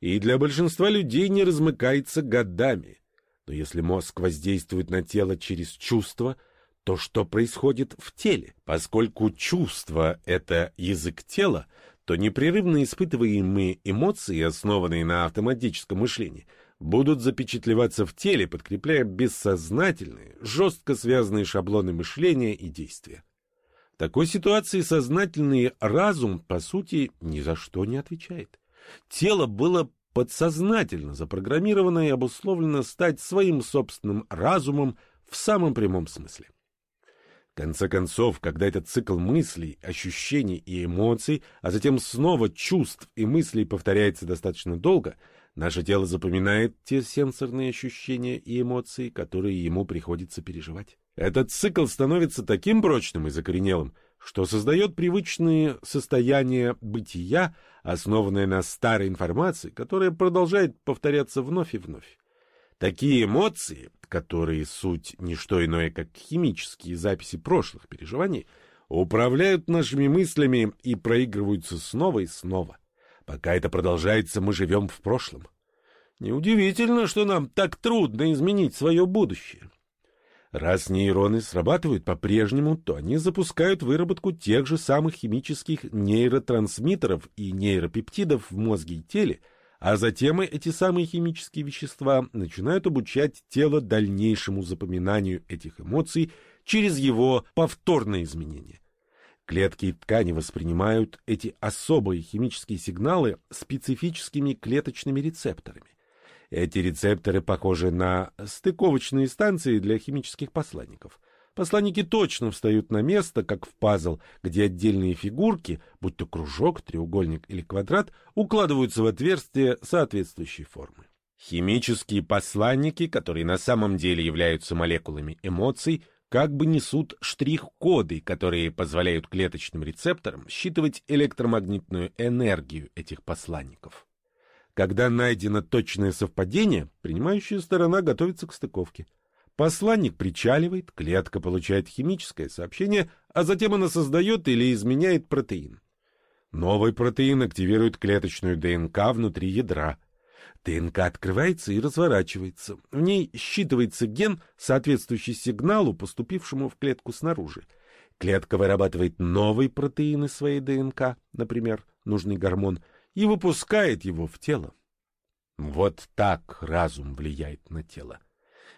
и для большинства людей не размыкается годами. Но если мозг воздействует на тело через чувства, то что происходит в теле? Поскольку чувство — это язык тела, то непрерывно испытываемые эмоции, основанные на автоматическом мышлении, будут запечатлеваться в теле, подкрепляя бессознательные, жестко связанные шаблоны мышления и действия. В такой ситуации сознательный разум, по сути, ни за что не отвечает. Тело было подсознательно запрограммировано и обусловлено стать своим собственным разумом в самом прямом смысле конце концов, когда этот цикл мыслей, ощущений и эмоций, а затем снова чувств и мыслей повторяется достаточно долго, наше тело запоминает те сенсорные ощущения и эмоции, которые ему приходится переживать. Этот цикл становится таким прочным и закоренелым, что создает привычные состояния бытия, основанные на старой информации, которая продолжает повторяться вновь и вновь. Такие эмоции, которые суть не что иное, как химические записи прошлых переживаний, управляют нашими мыслями и проигрываются снова и снова. Пока это продолжается, мы живем в прошлом. Неудивительно, что нам так трудно изменить свое будущее. Раз нейроны срабатывают по-прежнему, то они запускают выработку тех же самых химических нейротрансмиттеров и нейропептидов в мозге и теле, а затем эти самые химические вещества начинают обучать тело дальнейшему запоминанию этих эмоций через его повторное изменение. Клетки и ткани воспринимают эти особые химические сигналы специфическими клеточными рецепторами. Эти рецепторы похожи на стыковочные станции для химических посланников – Посланники точно встают на место, как в пазл, где отдельные фигурки, будь то кружок, треугольник или квадрат, укладываются в отверстие соответствующей формы. Химические посланники, которые на самом деле являются молекулами эмоций, как бы несут штрих-коды, которые позволяют клеточным рецепторам считывать электромагнитную энергию этих посланников. Когда найдено точное совпадение, принимающая сторона готовится к стыковке. Посланник причаливает, клетка получает химическое сообщение, а затем она создает или изменяет протеин. Новый протеин активирует клеточную ДНК внутри ядра. ДНК открывается и разворачивается. В ней считывается ген, соответствующий сигналу, поступившему в клетку снаружи. Клетка вырабатывает новый протеин из своей ДНК, например, нужный гормон, и выпускает его в тело. Вот так разум влияет на тело.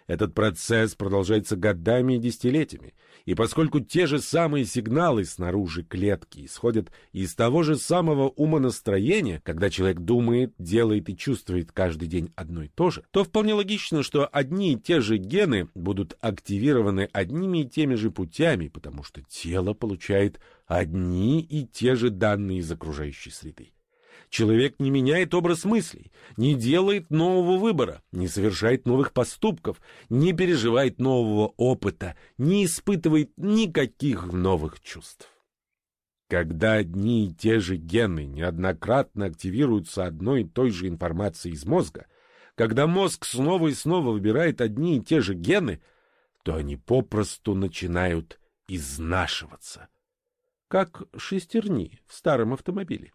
Этот процесс продолжается годами и десятилетиями, и поскольку те же самые сигналы снаружи клетки исходят из того же самого умонастроения, когда человек думает, делает и чувствует каждый день одно и то же, то вполне логично, что одни и те же гены будут активированы одними и теми же путями, потому что тело получает одни и те же данные из окружающей среды. Человек не меняет образ мыслей, не делает нового выбора, не совершает новых поступков, не переживает нового опыта, не испытывает никаких новых чувств. Когда одни и те же гены неоднократно активируются одной и той же информацией из мозга, когда мозг снова и снова выбирает одни и те же гены, то они попросту начинают изнашиваться, как шестерни в старом автомобиле.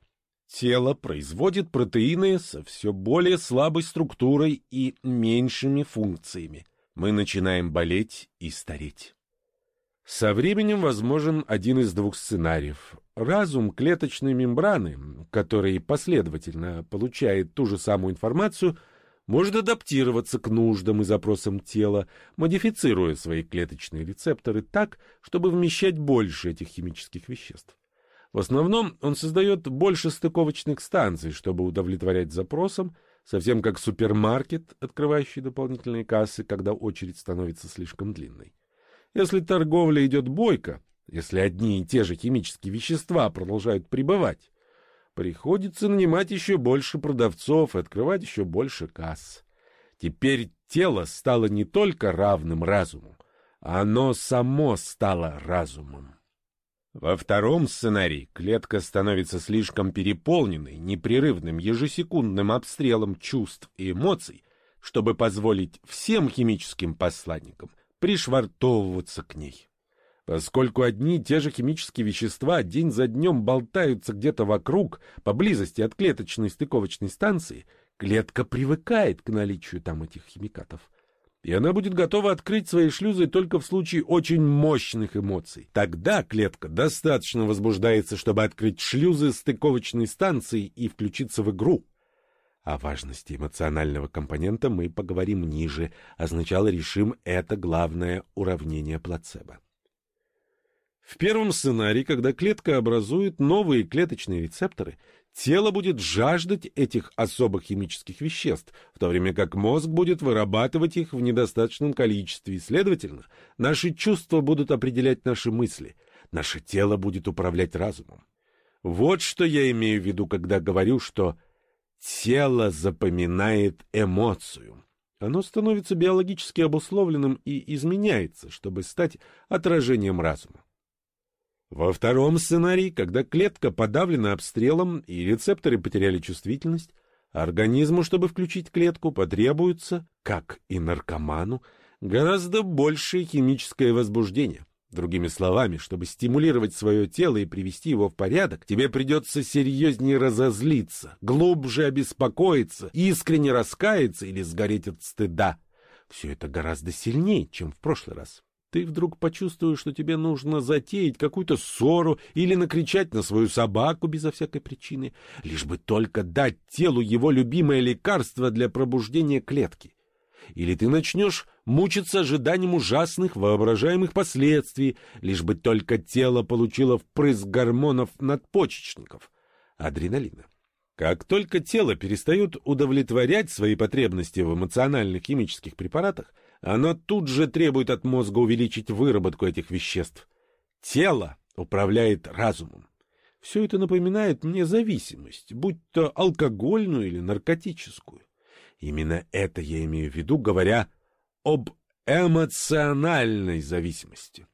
Тело производит протеины со все более слабой структурой и меньшими функциями. Мы начинаем болеть и стареть. Со временем возможен один из двух сценариев. Разум клеточной мембраны, который последовательно получает ту же самую информацию, может адаптироваться к нуждам и запросам тела, модифицируя свои клеточные рецепторы так, чтобы вмещать больше этих химических веществ. В основном он создает больше стыковочных станций, чтобы удовлетворять запросам, совсем как супермаркет, открывающий дополнительные кассы, когда очередь становится слишком длинной. Если торговля идет бойко, если одни и те же химические вещества продолжают пребывать, приходится нанимать еще больше продавцов и открывать еще больше касс. Теперь тело стало не только равным разуму, оно само стало разумом. Во втором сценарии клетка становится слишком переполненной непрерывным ежесекундным обстрелом чувств и эмоций, чтобы позволить всем химическим посланникам пришвартовываться к ней. Поскольку одни и те же химические вещества день за днем болтаются где-то вокруг, поблизости от клеточной стыковочной станции, клетка привыкает к наличию там этих химикатов – и она будет готова открыть свои шлюзы только в случае очень мощных эмоций. Тогда клетка достаточно возбуждается, чтобы открыть шлюзы стыковочной станции и включиться в игру. О важности эмоционального компонента мы поговорим ниже, а сначала решим это главное уравнение плацебо. В первом сценарии, когда клетка образует новые клеточные рецепторы, тело будет жаждать этих особых химических веществ, в то время как мозг будет вырабатывать их в недостаточном количестве, следовательно, наши чувства будут определять наши мысли, наше тело будет управлять разумом. Вот что я имею в виду, когда говорю, что тело запоминает эмоцию. Оно становится биологически обусловленным и изменяется, чтобы стать отражением разума. Во втором сценарии, когда клетка подавлена обстрелом и рецепторы потеряли чувствительность, организму, чтобы включить клетку, потребуется, как и наркоману, гораздо большее химическое возбуждение. Другими словами, чтобы стимулировать свое тело и привести его в порядок, тебе придется серьезнее разозлиться, глубже обеспокоиться, искренне раскаяться или сгореть от стыда. Все это гораздо сильнее, чем в прошлый раз. Ты вдруг почувствуешь, что тебе нужно затеять какую-то ссору или накричать на свою собаку безо всякой причины, лишь бы только дать телу его любимое лекарство для пробуждения клетки. Или ты начнешь мучиться ожиданием ужасных воображаемых последствий, лишь бы только тело получило впрыск гормонов надпочечников, адреналина. Как только тело перестает удовлетворять свои потребности в эмоциональных химических препаратах, оно тут же требует от мозга увеличить выработку этих веществ. Тело управляет разумом. Все это напоминает мне зависимость, будь то алкогольную или наркотическую. Именно это я имею в виду, говоря об эмоциональной зависимости.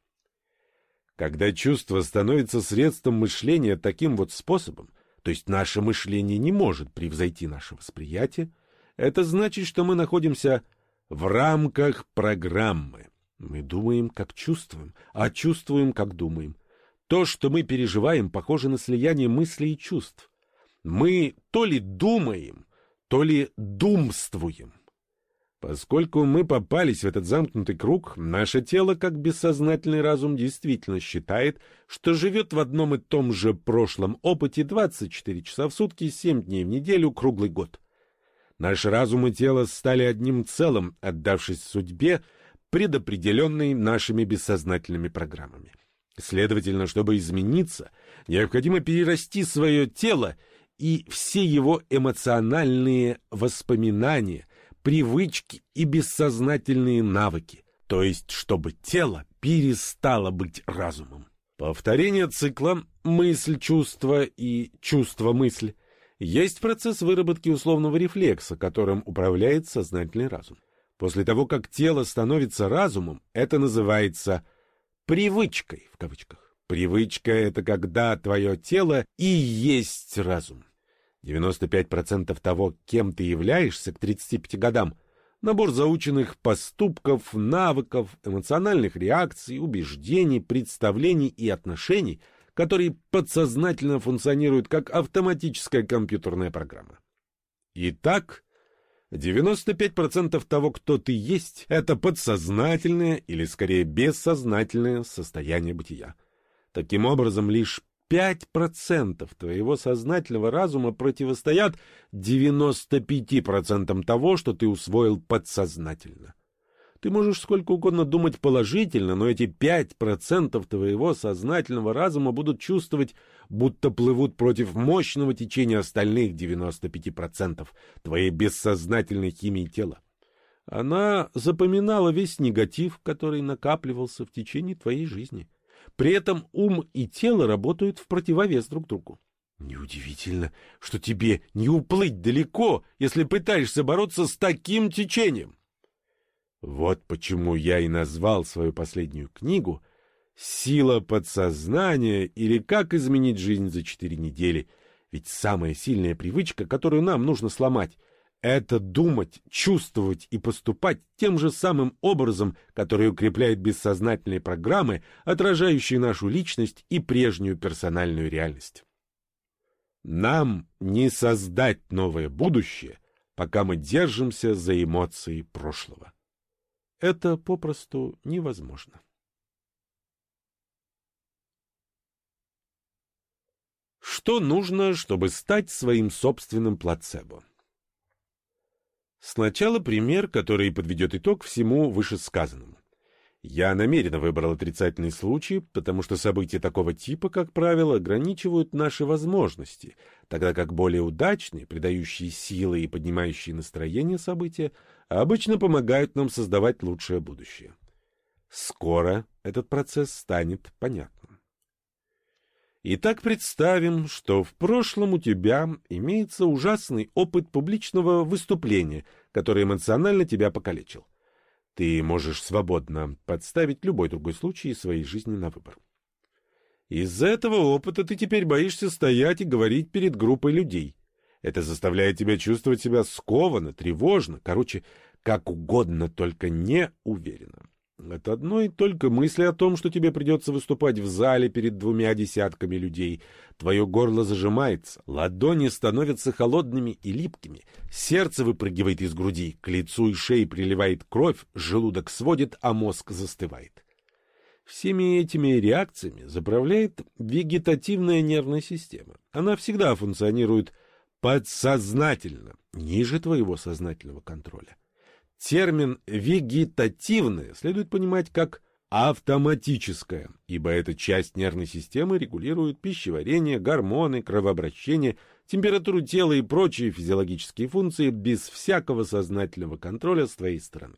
Когда чувство становится средством мышления таким вот способом, то есть наше мышление не может превзойти наше восприятие, это значит, что мы находимся в рамках программы. Мы думаем, как чувствуем, а чувствуем, как думаем. То, что мы переживаем, похоже на слияние мыслей и чувств. Мы то ли думаем, то ли думствуем. Поскольку мы попались в этот замкнутый круг, наше тело, как бессознательный разум, действительно считает, что живет в одном и том же прошлом опыте 24 часа в сутки, 7 дней в неделю, круглый год. Наш разум и тело стали одним целым, отдавшись судьбе, предопределенной нашими бессознательными программами. Следовательно, чтобы измениться, необходимо перерасти свое тело и все его эмоциональные воспоминания – привычки и бессознательные навыки, то есть чтобы тело перестало быть разумом. Повторение цикла «мысль-чувство» и «чувство-мысль» есть процесс выработки условного рефлекса, которым управляет сознательный разум. После того, как тело становится разумом, это называется «привычкой» в кавычках. Привычка — это когда твое тело и есть разум. 95% того, кем ты являешься к 35 годам, набор заученных поступков, навыков, эмоциональных реакций, убеждений, представлений и отношений, которые подсознательно функционируют как автоматическая компьютерная программа. Итак, 95% того, кто ты есть, это подсознательное или скорее бессознательное состояние бытия. Таким образом, лишь 5% твоего сознательного разума противостоят 95% того, что ты усвоил подсознательно. Ты можешь сколько угодно думать положительно, но эти 5% твоего сознательного разума будут чувствовать, будто плывут против мощного течения остальных 95% твоей бессознательной химии тела. Она запоминала весь негатив, который накапливался в течение твоей жизни. При этом ум и тело работают в противовес друг другу. Неудивительно, что тебе не уплыть далеко, если пытаешься бороться с таким течением. Вот почему я и назвал свою последнюю книгу «Сила подсознания» или «Как изменить жизнь за четыре недели». Ведь самая сильная привычка, которую нам нужно сломать — это думать, чувствовать и поступать тем же самым образом, который укрепляет бессознательные программы, отражающие нашу личность и прежнюю персональную реальность. Нам не создать новое будущее, пока мы держимся за эмоции прошлого. Это попросту невозможно. Что нужно, чтобы стать своим собственным плацебо? Сначала пример, который подведет итог всему вышесказанному. Я намеренно выбрал отрицательный случай, потому что события такого типа, как правило, ограничивают наши возможности, тогда как более удачные, придающие силы и поднимающие настроение события, обычно помогают нам создавать лучшее будущее. Скоро этот процесс станет понятным. Итак, представим, что в прошлом у тебя имеется ужасный опыт публичного выступления, который эмоционально тебя покалечил. Ты можешь свободно подставить любой другой случай своей жизни на выбор. Из-за этого опыта ты теперь боишься стоять и говорить перед группой людей. Это заставляет тебя чувствовать себя скованно, тревожно, короче, как угодно, только не уверенно. От одной только мысли о том, что тебе придется выступать в зале перед двумя десятками людей, твое горло зажимается, ладони становятся холодными и липкими, сердце выпрыгивает из груди, к лицу и шее приливает кровь, желудок сводит, а мозг застывает. Всеми этими реакциями заправляет вегетативная нервная система. Она всегда функционирует подсознательно, ниже твоего сознательного контроля. Термин «вегетативное» следует понимать как автоматическое, ибо эта часть нервной системы регулирует пищеварение, гормоны, кровообращение, температуру тела и прочие физиологические функции без всякого сознательного контроля с твоей стороны.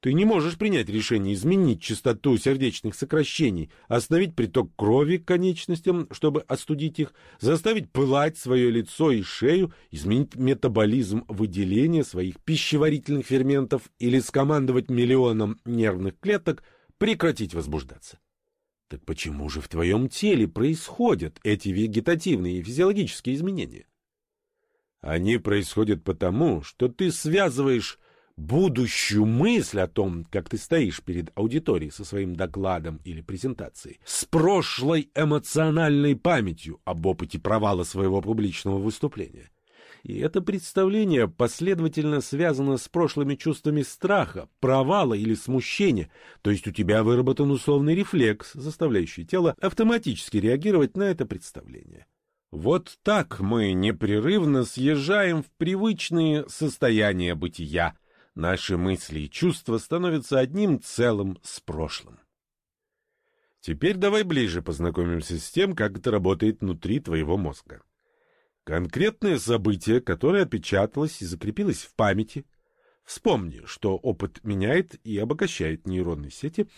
Ты не можешь принять решение изменить частоту сердечных сокращений, остановить приток крови к конечностям, чтобы остудить их, заставить пылать свое лицо и шею, изменить метаболизм выделения своих пищеварительных ферментов или скомандовать миллионам нервных клеток прекратить возбуждаться. Так почему же в твоем теле происходят эти вегетативные и физиологические изменения? Они происходят потому, что ты связываешь будущую мысль о том, как ты стоишь перед аудиторией со своим докладом или презентацией, с прошлой эмоциональной памятью об опыте провала своего публичного выступления. И это представление последовательно связано с прошлыми чувствами страха, провала или смущения, то есть у тебя выработан условный рефлекс, заставляющий тело автоматически реагировать на это представление. Вот так мы непрерывно съезжаем в привычные состояния бытия. Наши мысли и чувства становятся одним целым с прошлым. Теперь давай ближе познакомимся с тем, как это работает внутри твоего мозга. Конкретное событие, которое отпечаталось и закрепилось в памяти. Вспомни, что опыт меняет и обогащает нейронные сети,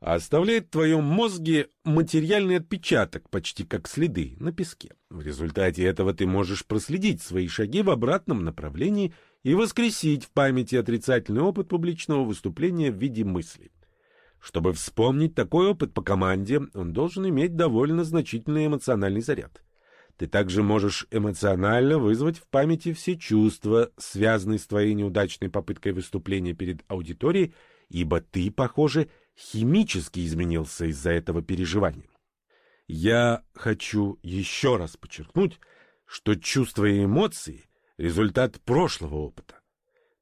а оставляет в твоем мозге материальный отпечаток, почти как следы на песке. В результате этого ты можешь проследить свои шаги в обратном направлении и воскресить в памяти отрицательный опыт публичного выступления в виде мысли. Чтобы вспомнить такой опыт по команде, он должен иметь довольно значительный эмоциональный заряд. Ты также можешь эмоционально вызвать в памяти все чувства, связанные с твоей неудачной попыткой выступления перед аудиторией, ибо ты, похоже, химически изменился из-за этого переживания. Я хочу еще раз подчеркнуть, что чувства и эмоции — результат прошлого опыта.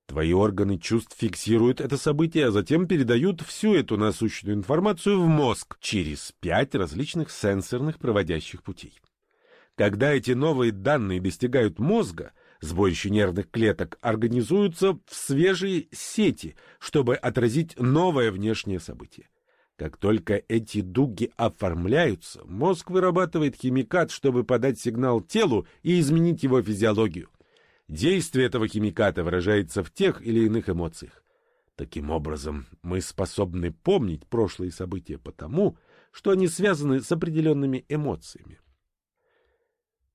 Твои органы чувств фиксируют это событие, а затем передают всю эту насущную информацию в мозг через пять различных сенсорных проводящих путей. Когда эти новые данные достигают мозга, сборище нервных клеток организуются в свежие сети, чтобы отразить новое внешнее событие. Как только эти дуги оформляются, мозг вырабатывает химикат, чтобы подать сигнал телу и изменить его физиологию. Действие этого химиката выражается в тех или иных эмоциях. Таким образом, мы способны помнить прошлые события потому, что они связаны с определенными эмоциями.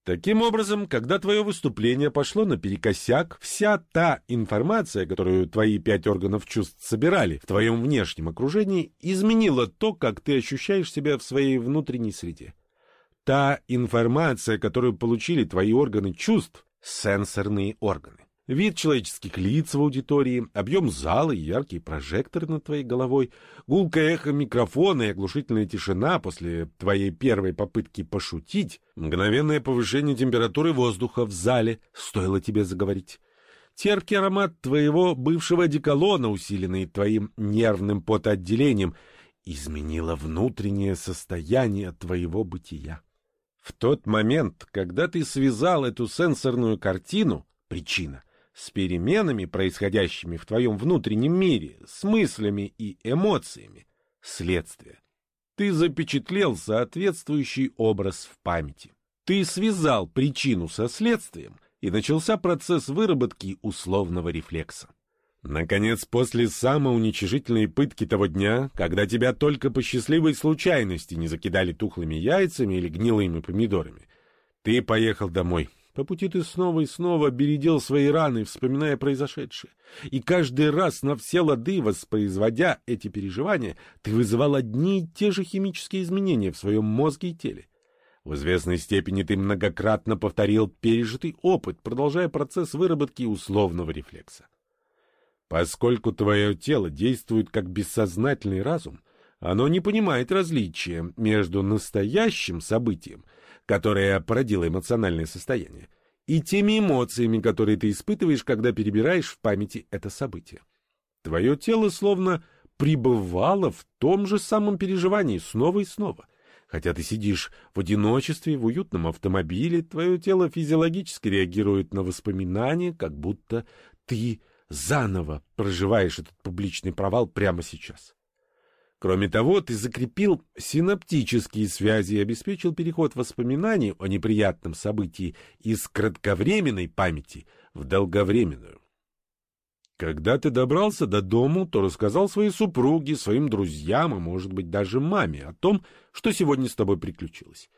Таким образом, когда твое выступление пошло наперекосяк, вся та информация, которую твои пять органов чувств собирали в твоем внешнем окружении, изменила то, как ты ощущаешь себя в своей внутренней среде. Та информация, которую получили твои органы чувств, сенсорные органы. Вид человеческих лиц в аудитории, объем зала и яркие прожекторы над твоей головой, гулкое эхо микрофона и оглушительная тишина после твоей первой попытки пошутить, мгновенное повышение температуры воздуха в зале, стоило тебе заговорить. Терпкий аромат твоего бывшего одеколона, усиленный твоим нервным потоотделением, изменило внутреннее состояние твоего бытия. В тот момент, когда ты связал эту сенсорную картину, причина — с переменами, происходящими в твоем внутреннем мире, с мыслями и эмоциями. Следствие. Ты запечатлел соответствующий образ в памяти. Ты связал причину со следствием, и начался процесс выработки условного рефлекса. Наконец, после самоуничижительной пытки того дня, когда тебя только по счастливой случайности не закидали тухлыми яйцами или гнилыми помидорами, ты поехал домой, по пути ты снова и снова бередил свои раны, вспоминая произошедшее. И каждый раз на все лады, воспроизводя эти переживания, ты вызывал одни и те же химические изменения в своем мозге и теле. В известной степени ты многократно повторил пережитый опыт, продолжая процесс выработки условного рефлекса. Поскольку твое тело действует как бессознательный разум, оно не понимает различия между настоящим событием — которая породила эмоциональное состояние, и теми эмоциями, которые ты испытываешь, когда перебираешь в памяти это событие. Твое тело словно пребывало в том же самом переживании снова и снова. Хотя ты сидишь в одиночестве в уютном автомобиле, твое тело физиологически реагирует на воспоминания, как будто ты заново проживаешь этот публичный провал прямо сейчас. Кроме того, ты закрепил синаптические связи и обеспечил переход воспоминаний о неприятном событии из кратковременной памяти в долговременную. Когда ты добрался до дому, то рассказал своей супруге, своим друзьям, а может быть даже маме о том, что сегодня с тобой приключилось.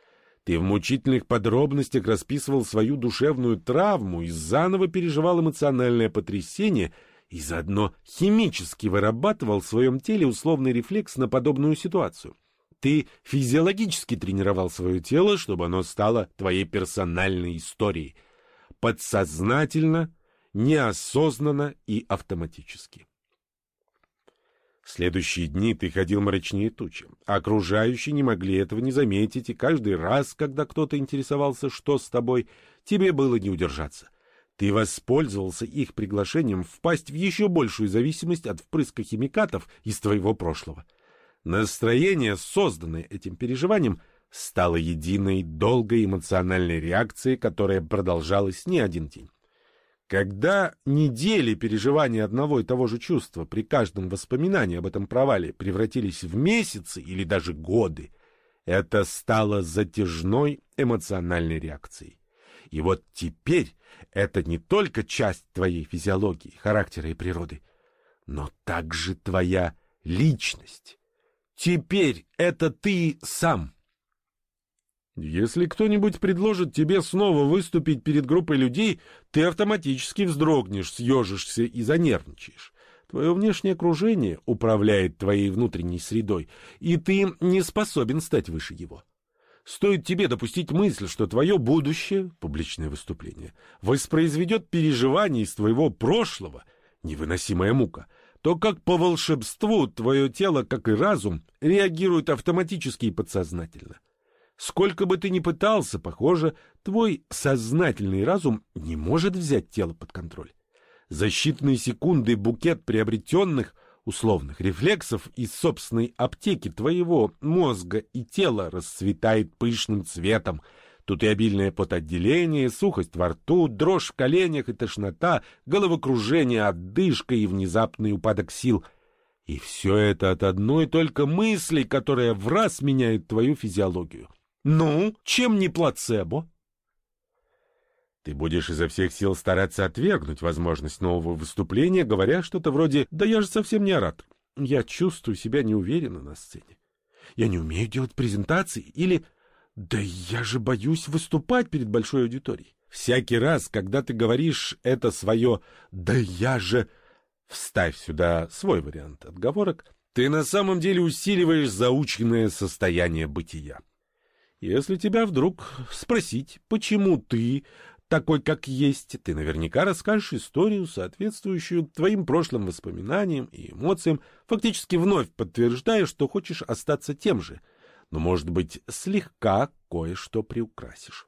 Ты в мучительных подробностях расписывал свою душевную травму и заново переживал эмоциональное потрясение — и заодно химически вырабатывал в своем теле условный рефлекс на подобную ситуацию. Ты физиологически тренировал свое тело, чтобы оно стало твоей персональной историей. Подсознательно, неосознанно и автоматически. Следующие дни ты ходил мрачнее тучи. Окружающие не могли этого не заметить, и каждый раз, когда кто-то интересовался, что с тобой, тебе было не удержаться. Ты воспользовался их приглашением впасть в еще большую зависимость от впрыска химикатов из твоего прошлого. Настроение, созданное этим переживанием, стало единой долгой эмоциональной реакцией, которая продолжалась не один день. Когда недели переживания одного и того же чувства при каждом воспоминании об этом провале превратились в месяцы или даже годы, это стало затяжной эмоциональной реакцией. И вот теперь это не только часть твоей физиологии, характера и природы, но также твоя личность. Теперь это ты сам. Если кто-нибудь предложит тебе снова выступить перед группой людей, ты автоматически вздрогнешь, съежишься и занервничаешь. Твое внешнее окружение управляет твоей внутренней средой, и ты не способен стать выше его. Стоит тебе допустить мысль, что твое будущее, публичное выступление, воспроизведет переживания из твоего прошлого, невыносимая мука, то как по волшебству твое тело, как и разум, реагирует автоматически и подсознательно. Сколько бы ты ни пытался, похоже, твой сознательный разум не может взять тело под контроль. За считанные секунды букет приобретенных условных рефлексов из собственной аптеки твоего мозга и тела расцветает пышным цветом. Тут и обильное потоотделение, сухость во рту, дрожь в коленях и тошнота, головокружение, отдышка и внезапный упадок сил. И все это от одной только мысли, которая в раз меняет твою физиологию. Ну, чем не плацебо? Ты будешь изо всех сил стараться отвергнуть возможность нового выступления, говоря что-то вроде «Да я же совсем не оратор. Я чувствую себя неуверенно на сцене. Я не умею делать презентации» или «Да я же боюсь выступать перед большой аудиторией». Всякий раз, когда ты говоришь это свое «Да я же...» Вставь сюда свой вариант отговорок. Ты на самом деле усиливаешь заученное состояние бытия. Если тебя вдруг спросить, почему ты такой, как есть, ты наверняка расскажешь историю, соответствующую твоим прошлым воспоминаниям и эмоциям, фактически вновь подтверждая, что хочешь остаться тем же, но, может быть, слегка кое-что приукрасишь.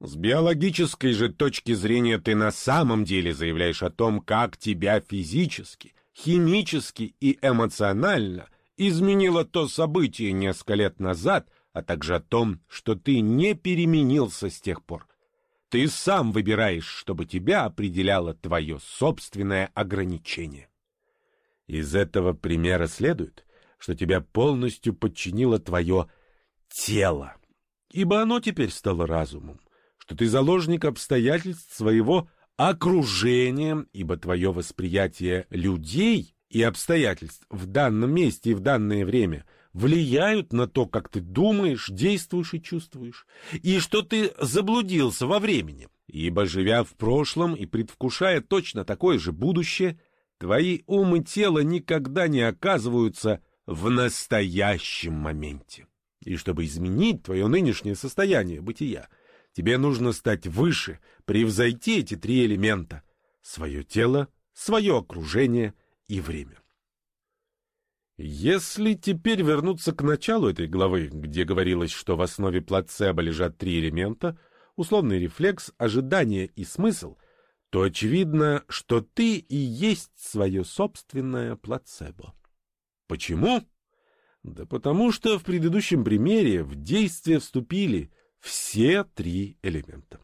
С биологической же точки зрения ты на самом деле заявляешь о том, как тебя физически, химически и эмоционально изменило то событие несколько лет назад, а также о том, что ты не переменился с тех пор. Ты сам выбираешь, чтобы тебя определяло твое собственное ограничение. Из этого примера следует, что тебя полностью подчинило твое тело, ибо оно теперь стало разумом, что ты заложник обстоятельств своего окружения, ибо твое восприятие людей и обстоятельств в данном месте и в данное время – влияют на то, как ты думаешь, действуешь и чувствуешь, и что ты заблудился во времени. Ибо, живя в прошлом и предвкушая точно такое же будущее, твои ум и тело никогда не оказываются в настоящем моменте. И чтобы изменить твое нынешнее состояние бытия, тебе нужно стать выше, превзойти эти три элемента — свое тело, свое окружение и время. Если теперь вернуться к началу этой главы, где говорилось, что в основе плацебо лежат три элемента — условный рефлекс, ожидание и смысл, то очевидно, что ты и есть свое собственное плацебо. Почему? Да потому что в предыдущем примере в действие вступили все три элемента.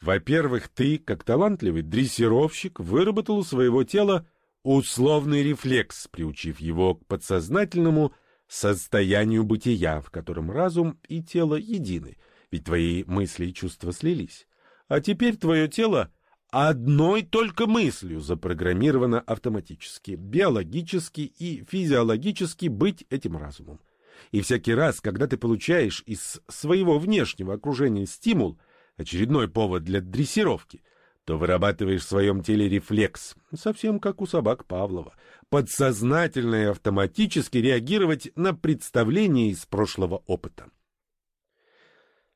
Во-первых, ты, как талантливый дрессировщик, выработал у своего тела условный рефлекс, приучив его к подсознательному состоянию бытия, в котором разум и тело едины, ведь твои мысли и чувства слились. А теперь твое тело одной только мыслью запрограммировано автоматически, биологически и физиологически быть этим разумом. И всякий раз, когда ты получаешь из своего внешнего окружения стимул, очередной повод для дрессировки, то вырабатываешь в своем теле рефлекс, совсем как у собак Павлова, подсознательно и автоматически реагировать на представления из прошлого опыта.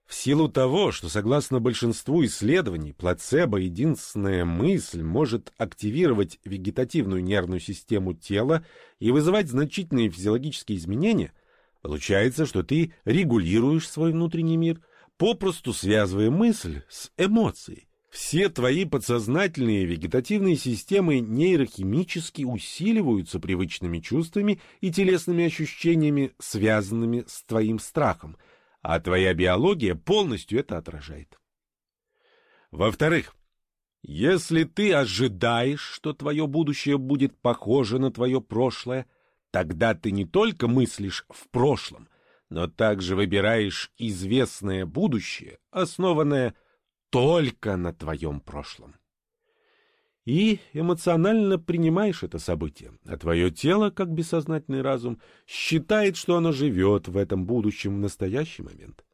В силу того, что, согласно большинству исследований, плацебо – единственная мысль может активировать вегетативную нервную систему тела и вызывать значительные физиологические изменения, получается, что ты регулируешь свой внутренний мир, попросту связывая мысль с эмоцией. Все твои подсознательные вегетативные системы нейрохимически усиливаются привычными чувствами и телесными ощущениями, связанными с твоим страхом – а твоя биология полностью это отражает. Во-вторых, если ты ожидаешь, что твое будущее будет похоже на твое прошлое, тогда ты не только мыслишь в прошлом, но также выбираешь известное будущее, основанное только на твоем прошлом и эмоционально принимаешь это событие, а твое тело, как бессознательный разум, считает, что оно живет в этом будущем в настоящий момент.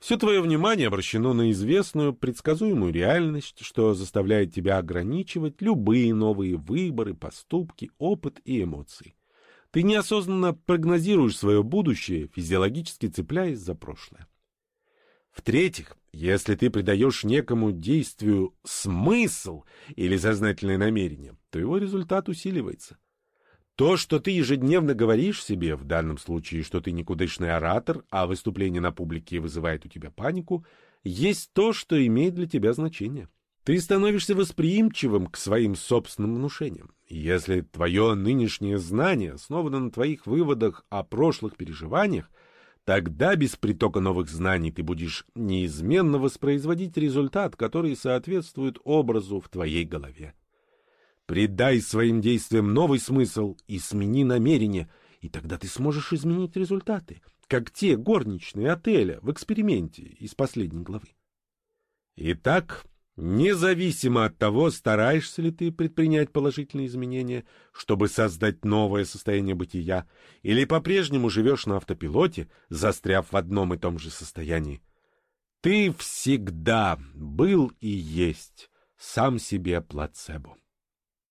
Все твое внимание обращено на известную, предсказуемую реальность, что заставляет тебя ограничивать любые новые выборы, поступки, опыт и эмоции. Ты неосознанно прогнозируешь свое будущее, физиологически цепляясь за прошлое. В-третьих, если ты придаешь некому действию смысл или сознательное намерение, то его результат усиливается. То, что ты ежедневно говоришь себе, в данном случае, что ты никудышный оратор, а выступление на публике вызывает у тебя панику, есть то, что имеет для тебя значение. Ты становишься восприимчивым к своим собственным внушениям. если твое нынешнее знание основано на твоих выводах о прошлых переживаниях, Тогда без притока новых знаний ты будешь неизменно воспроизводить результат, который соответствует образу в твоей голове. Придай своим действиям новый смысл и смени намерение, и тогда ты сможешь изменить результаты, как те горничные отеля в эксперименте из последней главы. Итак, Независимо от того, стараешься ли ты предпринять положительные изменения, чтобы создать новое состояние бытия, или по-прежнему живешь на автопилоте, застряв в одном и том же состоянии, ты всегда был и есть сам себе плацебо.